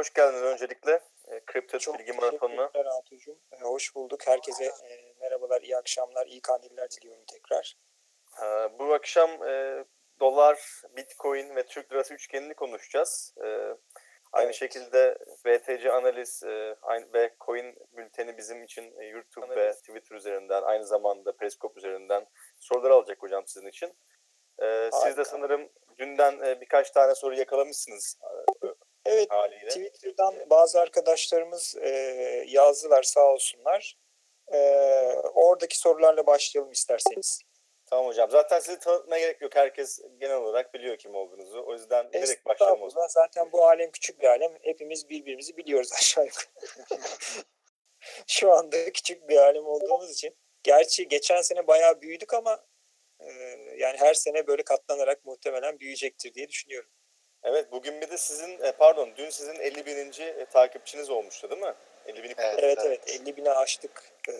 Hoş geldiniz öncelikle. E, Kripto Çok Bilgi Maratonu'na. E, hoş bulduk. Herkese e, merhabalar, iyi akşamlar, iyi kandiller diliyorum tekrar. E, bu akşam e, dolar, bitcoin ve Türk lirası üçgenini konuşacağız. E, aynı Evet. şekilde BTC analiz e, aynı, ve coin bülteni bizim için e, YouTube ve Twitter üzerinden aynı zamanda Periskop üzerinden sorular alacak hocam sizin için. E, siz de sanırım dünden e, birkaç tane soru yakalamışsınız e, Evet, haliyle. Twitter'dan bazı arkadaşlarımız e, yazdılar sağ olsunlar. E, oradaki sorularla başlayalım isterseniz. Tamam hocam. Zaten sizi tanıtmaya gerek yok. Herkes genel olarak biliyor kim olduğunuzu. O yüzden direkt başlayalım o zaman. Zaten bu alem küçük bir alem. Hepimiz birbirimizi biliyoruz aşağı yukarı. Şu anda küçük bir alem olduğumuz için. Gerçi geçen sene bayağı büyüdük ama e, yani her sene böyle katlanarak muhtemelen büyüyecektir diye düşünüyorum. Evet bugün bir de sizin e, pardon dün sizin 50 bininci e, takipçiniz olmuştu değil mi? 50 bini Evet. Evet evet 50 bine aştık e,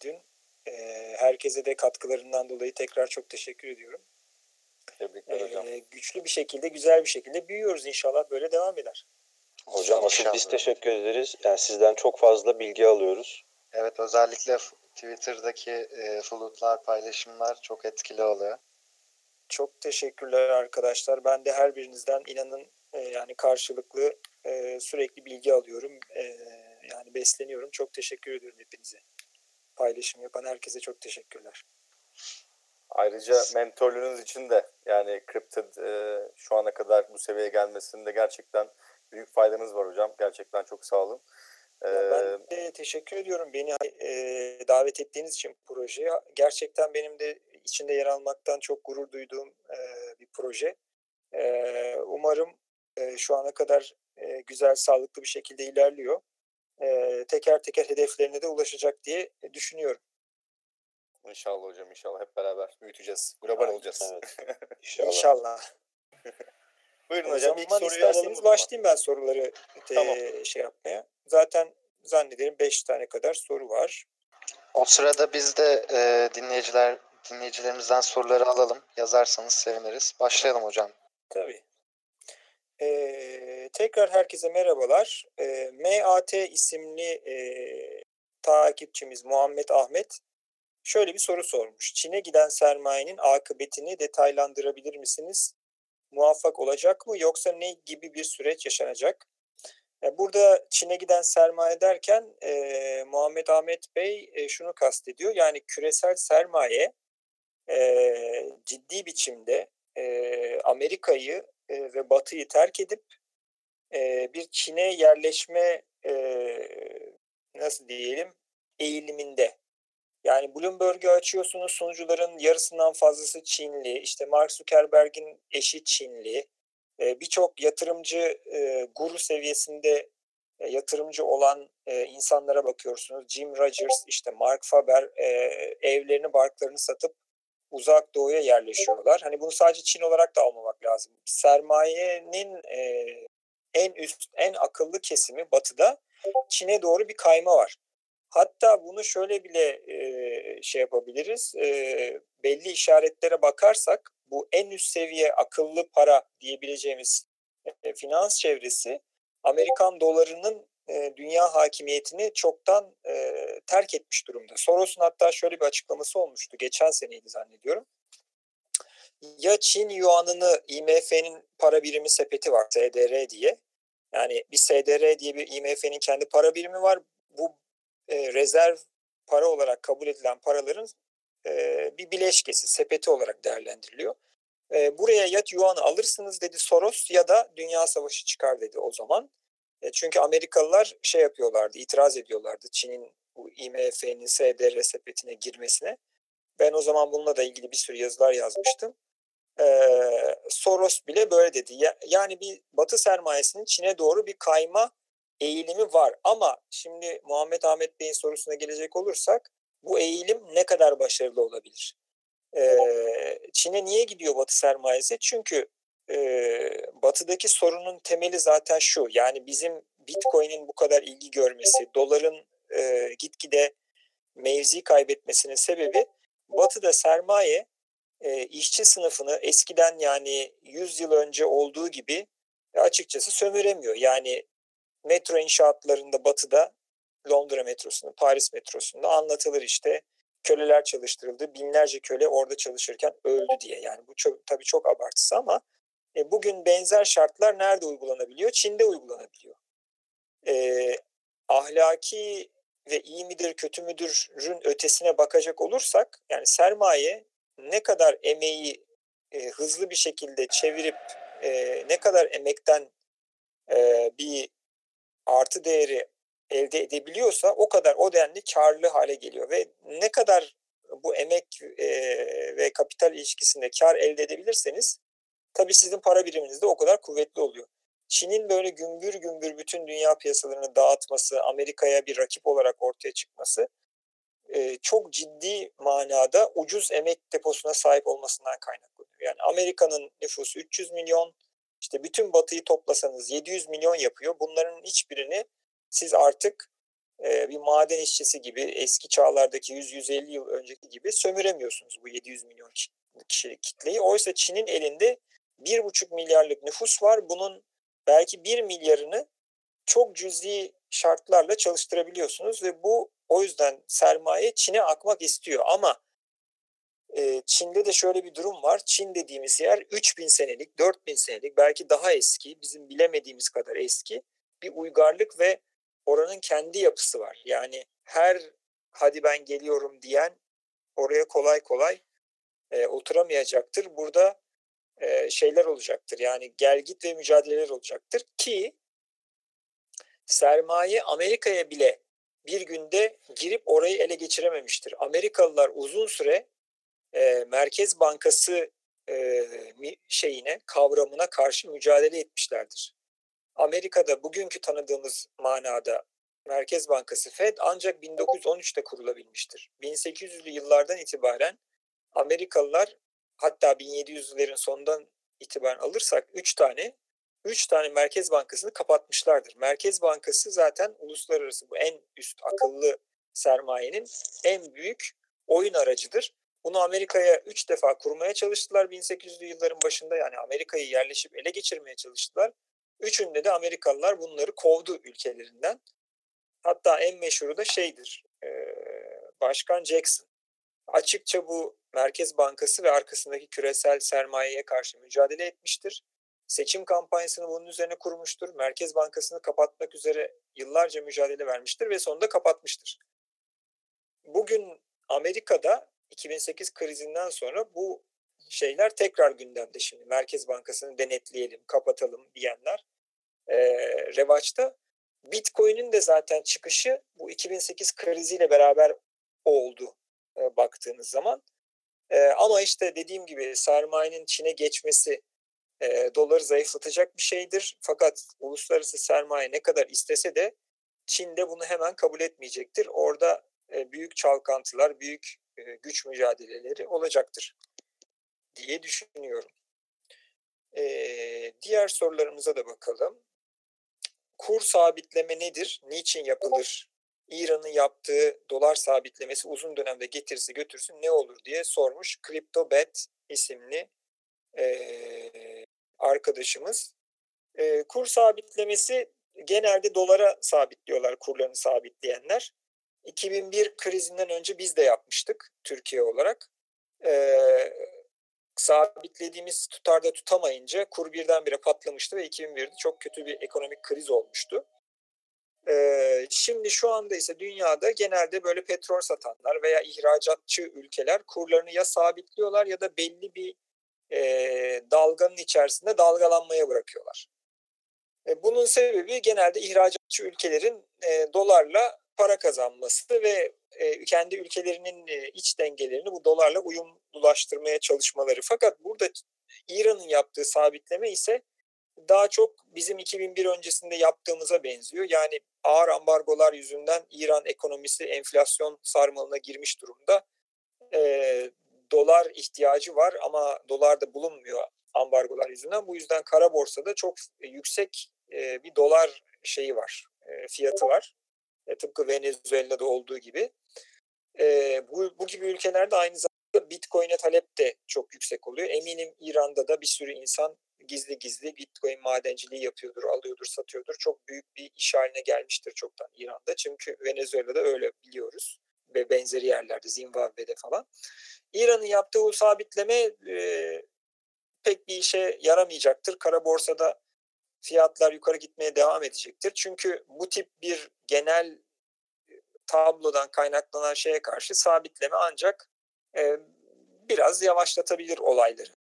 dün. E, herkese de katkılarından dolayı tekrar çok teşekkür ediyorum. tebrikler hocam. E, güçlü bir şekilde, güzel bir şekilde büyüyoruz inşallah böyle devam eder. Hocam asıl biz teşekkür ederiz. Yani sizden çok fazla bilgi alıyoruz. Evet özellikle Twitter'daki e, floatlar, paylaşımlar çok etkili oluyor. Çok teşekkürler arkadaşlar. Ben de her birinizden inanın e, yani karşılıklı e, sürekli bilgi alıyorum. E, yani besleniyorum. Çok teşekkür ediyorum hepinize. Paylaşım yapan herkese çok teşekkürler. Ayrıca mentorluğunuz için de yani kripto e, şu ana kadar bu seviyeye gelmesinde gerçekten büyük faydanız var hocam. Gerçekten çok sağ olun. E, Ben de teşekkür ediyorum beni e, davet ettiğiniz için projeye. Gerçekten benim de içinde yer almaktan çok gurur duyduğum e, bir proje. E, umarım e, şu ana kadar e, güzel, sağlıklı bir şekilde ilerliyor. E, teker teker hedeflerine de ulaşacak diye düşünüyorum. İnşallah hocam inşallah hep beraber büyüteceğiz. Global olacağız. Evet. İnşallah. İnşallah. Buyurun O hocam ilk zaman soruyu o isterseniz başlayayım ben soruları e, Tamam. şey yapmaya. Zaten zannederim 5 tane kadar soru var. O sırada biz de e, dinleyiciler dinleyicilerimizden soruları alalım. Yazarsanız seviniriz. Başlayalım hocam. Tabii. Ee, tekrar herkese merhabalar. Ee, MAT isimli e, takipçimiz Muhammed Ahmet şöyle bir soru sormuş. Çin'e giden sermayenin akıbetini detaylandırabilir misiniz? Muvaffak olacak mı yoksa ne gibi bir süreç yaşanacak? E, Burada Çin'e giden sermaye derken e, Muhammed Ahmet Bey e, şunu kastediyor. Yani küresel sermaye e, ciddi biçimde e, Amerika'yı e, ve Batı'yı terk edip e, bir Çin'e yerleşme e, nasıl diyelim eğiliminde. Yani Bloomberg'ü açıyorsunuz sunucuların yarısından fazlası Çinli. İşte Mark Zuckerberg'in eşi Çinli. E, Birçok yatırımcı e, guru seviyesinde e, yatırımcı olan e, insanlara bakıyorsunuz. Jim Rogers, işte Mark Faber e, evlerini, barklarını satıp uzak doğuya yerleşiyorlar. Hani bunu sadece Çin olarak da almamak lazım. Sermayenin e, en üst, en akıllı kesimi batıda Çin'e doğru bir kayma var. Hatta bunu şöyle bile e, şey yapabiliriz. E, belli işaretlere bakarsak bu en üst seviye akıllı para diyebileceğimiz e, finans çevresi Amerikan dolarının e, dünya hakimiyetini çoktan e, terk etmiş durumda. Soros'un hatta şöyle bir açıklaması olmuştu. Geçen seneydi zannediyorum. Ya Çin yuanını IMF'nin para birimi sepeti var SDR diye. Yani bir SDR diye bir IMF'nin kendi para birimi var. Bu e, rezerv para olarak kabul edilen paraların e, bir bileşkesi, sepeti olarak değerlendiriliyor. E, buraya ya yuanı alırsınız dedi Soros ya da dünya savaşı çıkar dedi o zaman. E, çünkü Amerikalılar şey yapıyorlardı, itiraz ediyorlardı Çin'in bu IMF'nin SDR sepetine girmesine. Ben o zaman bununla da ilgili bir sürü yazılar yazmıştım. Ee, Soros bile böyle dedi. Ya, yani bir Batı sermayesinin Çin'e doğru bir kayma eğilimi var. Ama şimdi Muhammed Ahmet Bey'in sorusuna gelecek olursak bu eğilim ne kadar başarılı olabilir? Ee, Çin'e niye gidiyor Batı sermayesi? Çünkü e, Batı'daki sorunun temeli zaten şu. Yani bizim Bitcoin'in bu kadar ilgi görmesi, doların e, gitgide mevzi kaybetmesinin sebebi Batı'da sermaye e, işçi sınıfını eskiden yani 100 yıl önce olduğu gibi açıkçası sömüremiyor. Yani metro inşaatlarında batıda Londra metrosunda, Paris metrosunda anlatılır işte köleler çalıştırıldı. Binlerce köle orada çalışırken öldü diye. Yani bu çok, tabii çok abartısı ama e, bugün benzer şartlar nerede uygulanabiliyor? Çin'de uygulanabiliyor. E, ahlaki ve iyi midir kötü müdürün ötesine bakacak olursak yani sermaye ne kadar emeği e, hızlı bir şekilde çevirip e, ne kadar emekten e, bir artı değeri elde edebiliyorsa o kadar o denli karlı hale geliyor ve ne kadar bu emek e, ve kapital ilişkisinde kar elde edebilirseniz tabii sizin para biriminizde o kadar kuvvetli oluyor. Çin'in böyle gümbür gümbür bütün dünya piyasalarını dağıtması, Amerika'ya bir rakip olarak ortaya çıkması e, çok ciddi manada ucuz emek deposuna sahip olmasından kaynaklanıyor. Yani Amerika'nın nüfusu 300 milyon, işte bütün batıyı toplasanız 700 milyon yapıyor. Bunların hiçbirini siz artık e, bir maden işçisi gibi eski çağlardaki 100-150 yıl önceki gibi sömüremiyorsunuz bu 700 milyon kişilik kitleyi. Oysa Çin'in elinde 1,5 milyarlık nüfus var. Bunun belki 1 milyarını çok cüzi şartlarla çalıştırabiliyorsunuz ve bu o yüzden sermaye Çin'e akmak istiyor ama e, Çin'de de şöyle bir durum var. Çin dediğimiz yer 3000 senelik, 4000 senelik belki daha eski, bizim bilemediğimiz kadar eski bir uygarlık ve oranın kendi yapısı var. Yani her hadi ben geliyorum diyen oraya kolay kolay e, oturamayacaktır. Burada e, şeyler olacaktır. Yani gelgit ve mücadeleler olacaktır ki sermaye Amerika'ya bile bir günde girip orayı ele geçirememiştir. Amerikalılar uzun süre e, Merkez Bankası e, şeyine kavramına karşı mücadele etmişlerdir. Amerika'da bugünkü tanıdığımız manada Merkez Bankası Fed ancak 1913'te kurulabilmiştir. 1800'lü yıllardan itibaren Amerikalılar hatta 1700'lerin sonundan itibaren alırsak 3 tane 3 tane Merkez Bankası'nı kapatmışlardır. Merkez Bankası zaten uluslararası bu en üst akıllı sermayenin en büyük oyun aracıdır. Bunu Amerika'ya 3 defa kurmaya çalıştılar 1800'lü yılların başında yani Amerika'yı yerleşip ele geçirmeye çalıştılar. Üçünde de Amerikalılar bunları kovdu ülkelerinden. Hatta en meşhuru da şeydir, Başkan Jackson. Açıkça bu Merkez Bankası ve arkasındaki küresel sermayeye karşı mücadele etmiştir. Seçim kampanyasını bunun üzerine kurmuştur. Merkez Bankası'nı kapatmak üzere yıllarca mücadele vermiştir ve sonunda kapatmıştır. Bugün Amerika'da 2008 krizinden sonra bu şeyler tekrar gündemde şimdi. Merkez Bankası'nı denetleyelim, kapatalım diyenler e, revaçta. Bitcoin'in de zaten çıkışı bu 2008 kriziyle beraber oldu e, baktığınız zaman. E, ama işte dediğim gibi sermayenin Çin'e geçmesi e, doları zayıflatacak bir şeydir. Fakat uluslararası sermaye ne kadar istese de Çin'de bunu hemen kabul etmeyecektir. Orada e, büyük çalkantılar, büyük e, güç mücadeleleri olacaktır diye düşünüyorum. E, diğer sorularımıza da bakalım. Kur sabitleme nedir? Niçin yapılır? İran'ın yaptığı dolar sabitlemesi uzun dönemde getirisi götürsün ne olur diye sormuş. CryptoBet isimli e, arkadaşımız. E, kur sabitlemesi genelde dolara sabitliyorlar kurlarını sabitleyenler. 2001 krizinden önce biz de yapmıştık Türkiye olarak. E, sabitlediğimiz tutarda tutamayınca kur birdenbire patlamıştı ve 2001'de çok kötü bir ekonomik kriz olmuştu. Şimdi şu anda ise dünyada genelde böyle petrol satanlar veya ihracatçı ülkeler kurlarını ya sabitliyorlar ya da belli bir e, dalganın içerisinde dalgalanmaya bırakıyorlar. E, bunun sebebi genelde ihracatçı ülkelerin e, dolarla para kazanması ve e, kendi ülkelerinin e, iç dengelerini bu dolarla uyumlulaştırmaya çalışmaları. Fakat burada İran'ın yaptığı sabitleme ise daha çok bizim 2001 öncesinde yaptığımıza benziyor. Yani ağır ambargolar yüzünden İran ekonomisi enflasyon sarmalına girmiş durumda. E, dolar ihtiyacı var ama dolar da bulunmuyor ambargolar yüzünden. Bu yüzden kara borsada çok yüksek e, bir dolar şeyi var, e, fiyatı var. E, tıpkı Venezuela'da olduğu gibi. E, bu, bu gibi ülkelerde aynı zamanda Bitcoin'e talep de çok yüksek oluyor. Eminim İran'da da bir sürü insan gizli gizli Bitcoin madenciliği yapıyordur, alıyordur, satıyordur. Çok büyük bir iş haline gelmiştir çoktan İran'da. Çünkü Venezuela'da öyle biliyoruz ve benzeri yerlerde Zimbabwe'de falan. İran'ın yaptığı o sabitleme e, pek bir işe yaramayacaktır. Kara borsada fiyatlar yukarı gitmeye devam edecektir. Çünkü bu tip bir genel tablodan kaynaklanan şeye karşı sabitleme ancak e, biraz yavaşlatabilir olayları.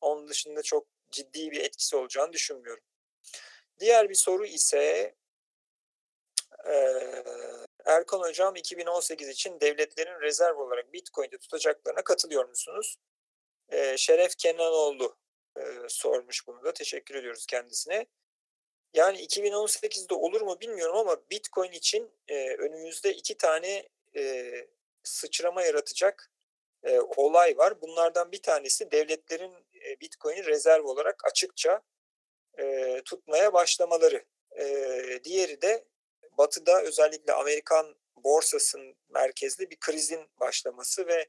Onun dışında çok ciddi bir etkisi olacağını düşünmüyorum. Diğer bir soru ise Erkan Hocam 2018 için devletlerin rezerv olarak Bitcoin'de tutacaklarına katılıyor musunuz? Şeref Kenanoğlu e, sormuş bunu da. Teşekkür ediyoruz kendisine. Yani 2018'de olur mu bilmiyorum ama Bitcoin için önümüzde iki tane sıçrama yaratacak olay var. Bunlardan bir tanesi devletlerin e, Bitcoin'i rezerv olarak açıkça e, tutmaya başlamaları. E, diğeri de Batı'da özellikle Amerikan borsasının merkezli bir krizin başlaması ve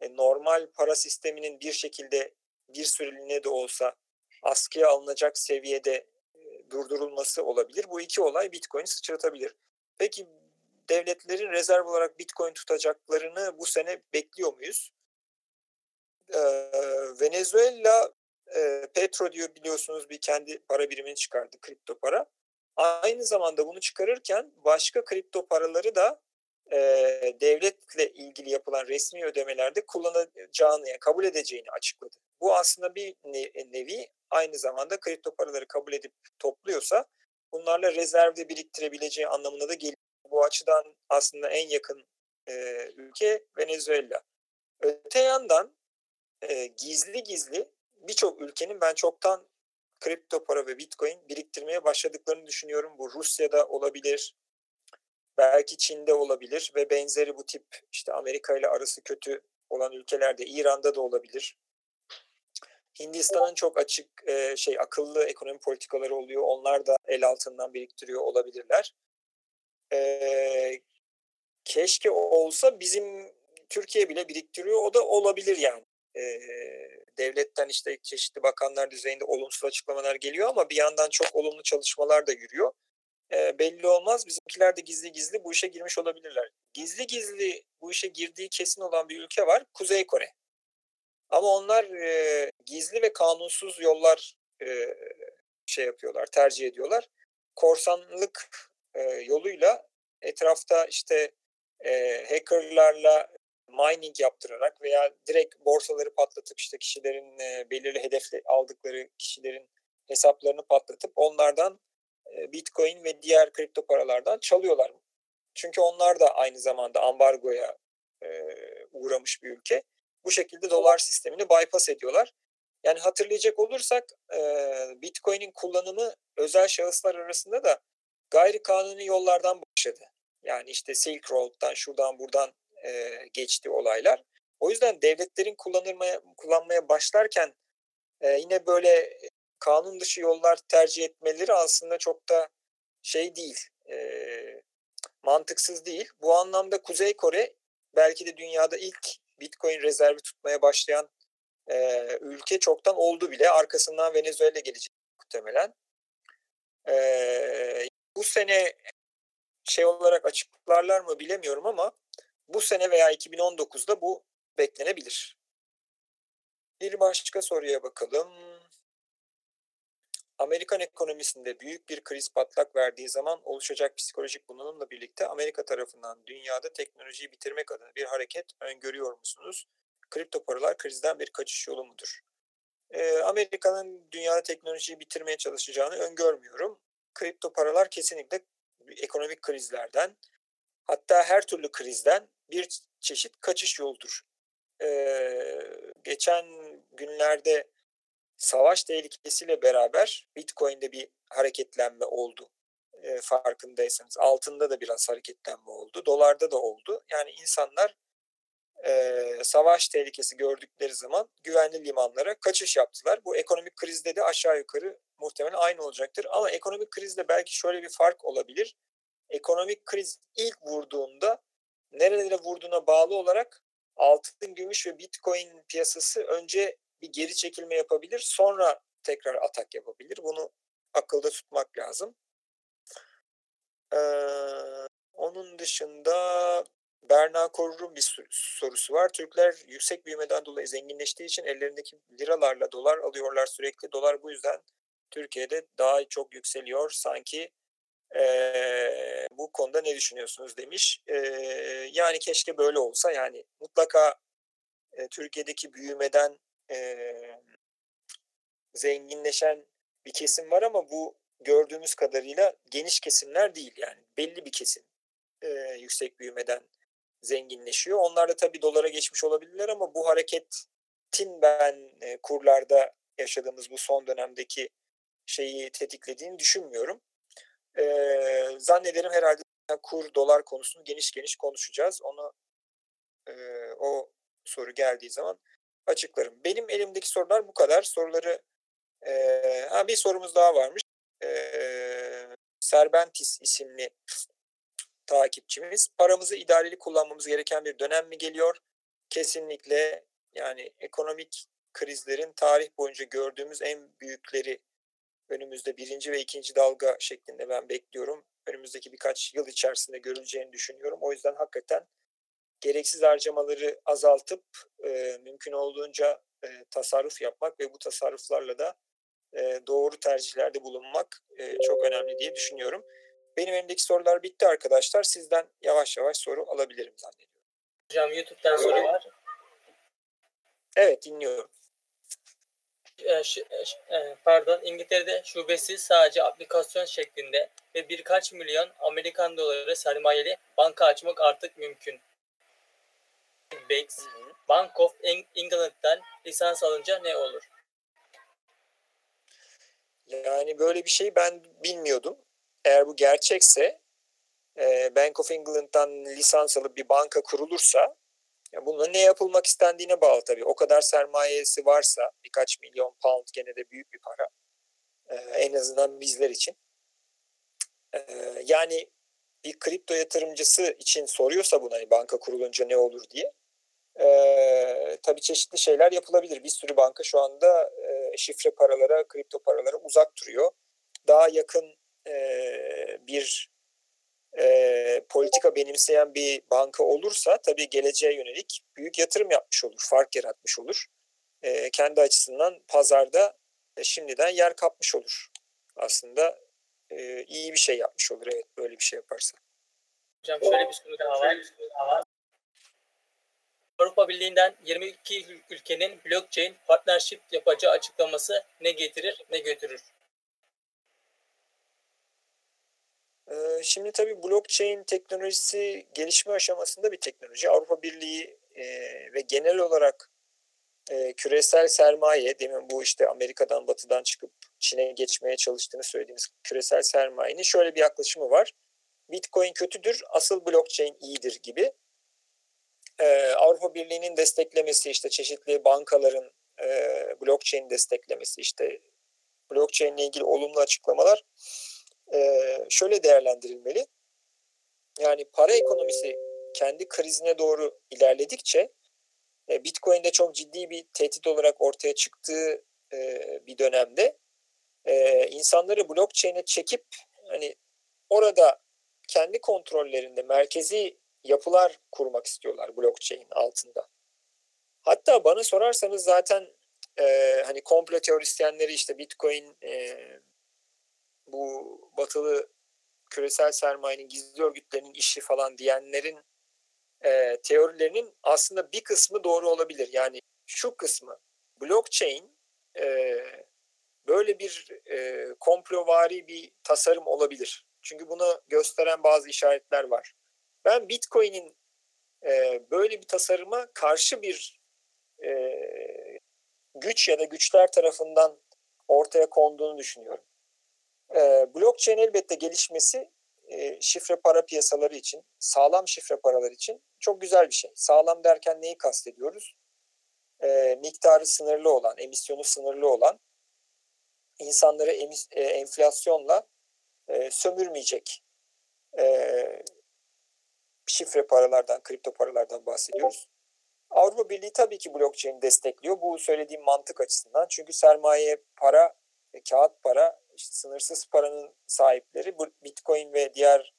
e, normal para sisteminin bir şekilde bir süreliğine de olsa askıya alınacak seviyede durdurulması olabilir. Bu iki olay Bitcoin'i sıçratabilir. Peki devletlerin rezerv olarak Bitcoin tutacaklarını bu sene bekliyor muyuz? Venezuela e, Petro diyor biliyorsunuz bir kendi para birimini çıkardı kripto para. Aynı zamanda bunu çıkarırken başka kripto paraları da e, devletle ilgili yapılan resmi ödemelerde kullanacağını, yani kabul edeceğini açıkladı. Bu aslında bir nevi aynı zamanda kripto paraları kabul edip topluyorsa bunlarla rezervde biriktirebileceği anlamına da geliyor. Bu açıdan aslında en yakın e, ülke Venezuela. Öte yandan e, gizli gizli birçok ülkenin ben çoktan kripto para ve bitcoin biriktirmeye başladıklarını düşünüyorum. Bu Rusya'da olabilir, belki Çin'de olabilir ve benzeri bu tip işte Amerika ile arası kötü olan ülkelerde İran'da da olabilir. Hindistan'ın çok açık e, şey akıllı ekonomi politikaları oluyor. Onlar da el altından biriktiriyor olabilirler. E, keşke olsa bizim Türkiye bile biriktiriyor. O da olabilir yani. E, devletten işte çeşitli bakanlar düzeyinde olumsuz açıklamalar geliyor ama bir yandan çok olumlu çalışmalar da yürüyor. E, belli olmaz. Bizimkiler de gizli gizli bu işe girmiş olabilirler. Gizli gizli bu işe girdiği kesin olan bir ülke var. Kuzey Kore. Ama onlar e, gizli ve kanunsuz yollar e, şey yapıyorlar, tercih ediyorlar. Korsanlık e, yoluyla etrafta işte e, hackerlarla mining yaptırarak veya direkt borsaları patlatıp işte kişilerin e, belirli hedefle aldıkları kişilerin hesaplarını patlatıp onlardan e, Bitcoin ve diğer kripto paralardan çalıyorlar. Çünkü onlar da aynı zamanda ambargoya e, uğramış bir ülke bu şekilde dolar sistemini bypass ediyorlar. Yani hatırlayacak olursak e, Bitcoin'in kullanımı özel şahıslar arasında da gayri kanuni yollardan başladı. Yani işte Silk Road'dan şuradan buradan e, geçti olaylar. O yüzden devletlerin kullanılmaya kullanmaya başlarken e, yine böyle kanun dışı yollar tercih etmeleri aslında çok da şey değil, e, mantıksız değil. Bu anlamda Kuzey Kore belki de dünyada ilk Bitcoin rezervi tutmaya başlayan e, ülke çoktan oldu bile. Arkasından Venezuela gelecek muhtemelen. E, bu sene şey olarak açıklarlar mı bilemiyorum ama bu sene veya 2019'da bu beklenebilir. Bir başka soruya bakalım. Amerikan ekonomisinde büyük bir kriz patlak verdiği zaman oluşacak psikolojik bunalımla birlikte Amerika tarafından dünyada teknolojiyi bitirmek adına bir hareket öngörüyor musunuz? Kripto paralar krizden bir kaçış yolu mudur? Ee, Amerika'nın dünyada teknolojiyi bitirmeye çalışacağını öngörmüyorum. Kripto paralar kesinlikle ekonomik krizlerden hatta her türlü krizden bir çeşit kaçış yoldur. Ee, geçen günlerde savaş tehlikesiyle beraber Bitcoin'de bir hareketlenme oldu. E, farkındaysanız. Altında da biraz hareketlenme oldu. Dolarda da oldu. Yani insanlar e, savaş tehlikesi gördükleri zaman güvenli limanlara kaçış yaptılar. Bu ekonomik krizde de aşağı yukarı muhtemelen aynı olacaktır. Ama ekonomik krizde belki şöyle bir fark olabilir. Ekonomik kriz ilk vurduğunda nerelere vurduğuna bağlı olarak altın, gümüş ve bitcoin piyasası önce bir geri çekilme yapabilir. Sonra tekrar atak yapabilir. Bunu akılda tutmak lazım. Ee, onun dışında Berna Korur'un bir sorusu var. Türkler yüksek büyümeden dolayı zenginleştiği için ellerindeki liralarla dolar alıyorlar sürekli. Dolar bu yüzden Türkiye'de daha çok yükseliyor. Sanki bu konuda ne düşünüyorsunuz demiş. Ee, yani keşke böyle olsa. Yani mutlaka e, Türkiye'deki büyümeden e, zenginleşen bir kesim var ama bu gördüğümüz kadarıyla geniş kesimler değil yani belli bir kesim e, yüksek büyümeden zenginleşiyor. Onlar da tabii dolara geçmiş olabilirler ama bu hareketin ben e, kurlarda yaşadığımız bu son dönemdeki şeyi tetiklediğini düşünmüyorum. E, zannederim herhalde kur dolar konusunu geniş geniş konuşacağız. Onu e, o soru geldiği zaman açıklarım. Benim elimdeki sorular bu kadar. Soruları e, ha bir sorumuz daha varmış. E, Serbentis isimli takipçimiz. Paramızı idareli kullanmamız gereken bir dönem mi geliyor? Kesinlikle yani ekonomik krizlerin tarih boyunca gördüğümüz en büyükleri önümüzde birinci ve ikinci dalga şeklinde ben bekliyorum. Önümüzdeki birkaç yıl içerisinde görüleceğini düşünüyorum. O yüzden hakikaten gereksiz harcamaları azaltıp e, mümkün olduğunca e, tasarruf yapmak ve bu tasarruflarla da e, doğru tercihlerde bulunmak e, çok önemli diye düşünüyorum. Benim elimdeki sorular bitti arkadaşlar. Sizden yavaş yavaş soru alabilirim zannediyorum. Hocam YouTube'dan soru var. Evet dinliyorum. E, şu, e, pardon İngiltere'de şubesi sadece aplikasyon şeklinde ve birkaç milyon Amerikan doları sermayeli banka açmak artık mümkün. Banks, Bank of England'dan lisans alınca ne olur? Yani böyle bir şey ben bilmiyordum. Eğer bu gerçekse Bank of England'dan lisans alıp bir banka kurulursa ya bununla ne yapılmak istendiğine bağlı tabii. O kadar sermayesi varsa birkaç milyon pound gene de büyük bir para. en azından bizler için. yani bir kripto yatırımcısı için soruyorsa bunu hani banka kurulunca ne olur diye. E, tabii çeşitli şeyler yapılabilir. Bir sürü banka şu anda e, şifre paralara, kripto paralara uzak duruyor. Daha yakın e, bir e, politika benimseyen bir banka olursa tabii geleceğe yönelik büyük yatırım yapmış olur, fark yaratmış olur. E, kendi açısından pazarda e, şimdiden yer kapmış olur. Aslında e, iyi bir şey yapmış olur evet böyle bir şey yaparsa. Hocam şöyle bir soru daha var. Avrupa Birliği'nden 22 ülkenin blockchain partnership yapacağı açıklaması ne getirir ne götürür? Şimdi tabii blockchain teknolojisi gelişme aşamasında bir teknoloji. Avrupa Birliği ve genel olarak küresel sermaye, demin bu işte Amerika'dan, Batı'dan çıkıp Çin'e geçmeye çalıştığını söylediğimiz küresel sermayenin şöyle bir yaklaşımı var. Bitcoin kötüdür, asıl blockchain iyidir gibi Avrupa Birliği'nin desteklemesi işte çeşitli bankaların e, blockchain desteklemesi işte blockchain ile ilgili olumlu açıklamalar e, şöyle değerlendirilmeli. Yani para ekonomisi kendi krizine doğru ilerledikçe e, Bitcoin'de çok ciddi bir tehdit olarak ortaya çıktığı e, bir dönemde e, insanları blockchain'e çekip hani orada kendi kontrollerinde merkezi yapılar kurmak istiyorlar blockchain altında. Hatta bana sorarsanız zaten e, hani komplo teorisyenleri işte Bitcoin e, bu batılı küresel sermayenin gizli örgütlerinin işi falan diyenlerin e, teorilerinin aslında bir kısmı doğru olabilir. Yani şu kısmı blockchain e, böyle bir e, komplovari bir tasarım olabilir. Çünkü bunu gösteren bazı işaretler var. Ben Bitcoin'in e, böyle bir tasarıma karşı bir e, güç ya da güçler tarafından ortaya konduğunu düşünüyorum. E, blockchain elbette gelişmesi e, şifre para piyasaları için, sağlam şifre paralar için çok güzel bir şey. Sağlam derken neyi kastediyoruz? E, miktarı sınırlı olan, emisyonu sınırlı olan, insanları emis, e, enflasyonla e, sömürmeyecek e, şifre paralardan, kripto paralardan bahsediyoruz. Avrupa Birliği tabii ki blockchain destekliyor. Bu söylediğim mantık açısından. Çünkü sermaye, para, kağıt para, işte sınırsız paranın sahipleri bu Bitcoin ve diğer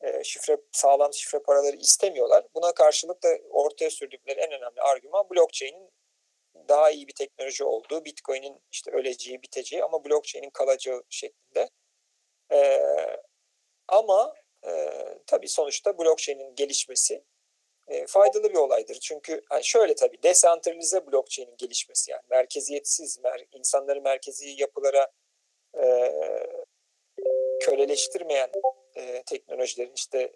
e, şifre sağlam şifre paraları istemiyorlar. Buna karşılık da ortaya sürdükleri en önemli argüman blockchain'in daha iyi bir teknoloji olduğu, Bitcoin'in işte öleceği, biteceği ama blockchain'in kalacağı şeklinde. E, ama e, tabii sonuçta blockchain'in gelişmesi e, faydalı bir olaydır. Çünkü yani şöyle tabii desantralize blockchain'in gelişmesi yani merkeziyetsiz, mer insanları merkezi yapılara e, köleleştirmeyen e, teknolojilerin işte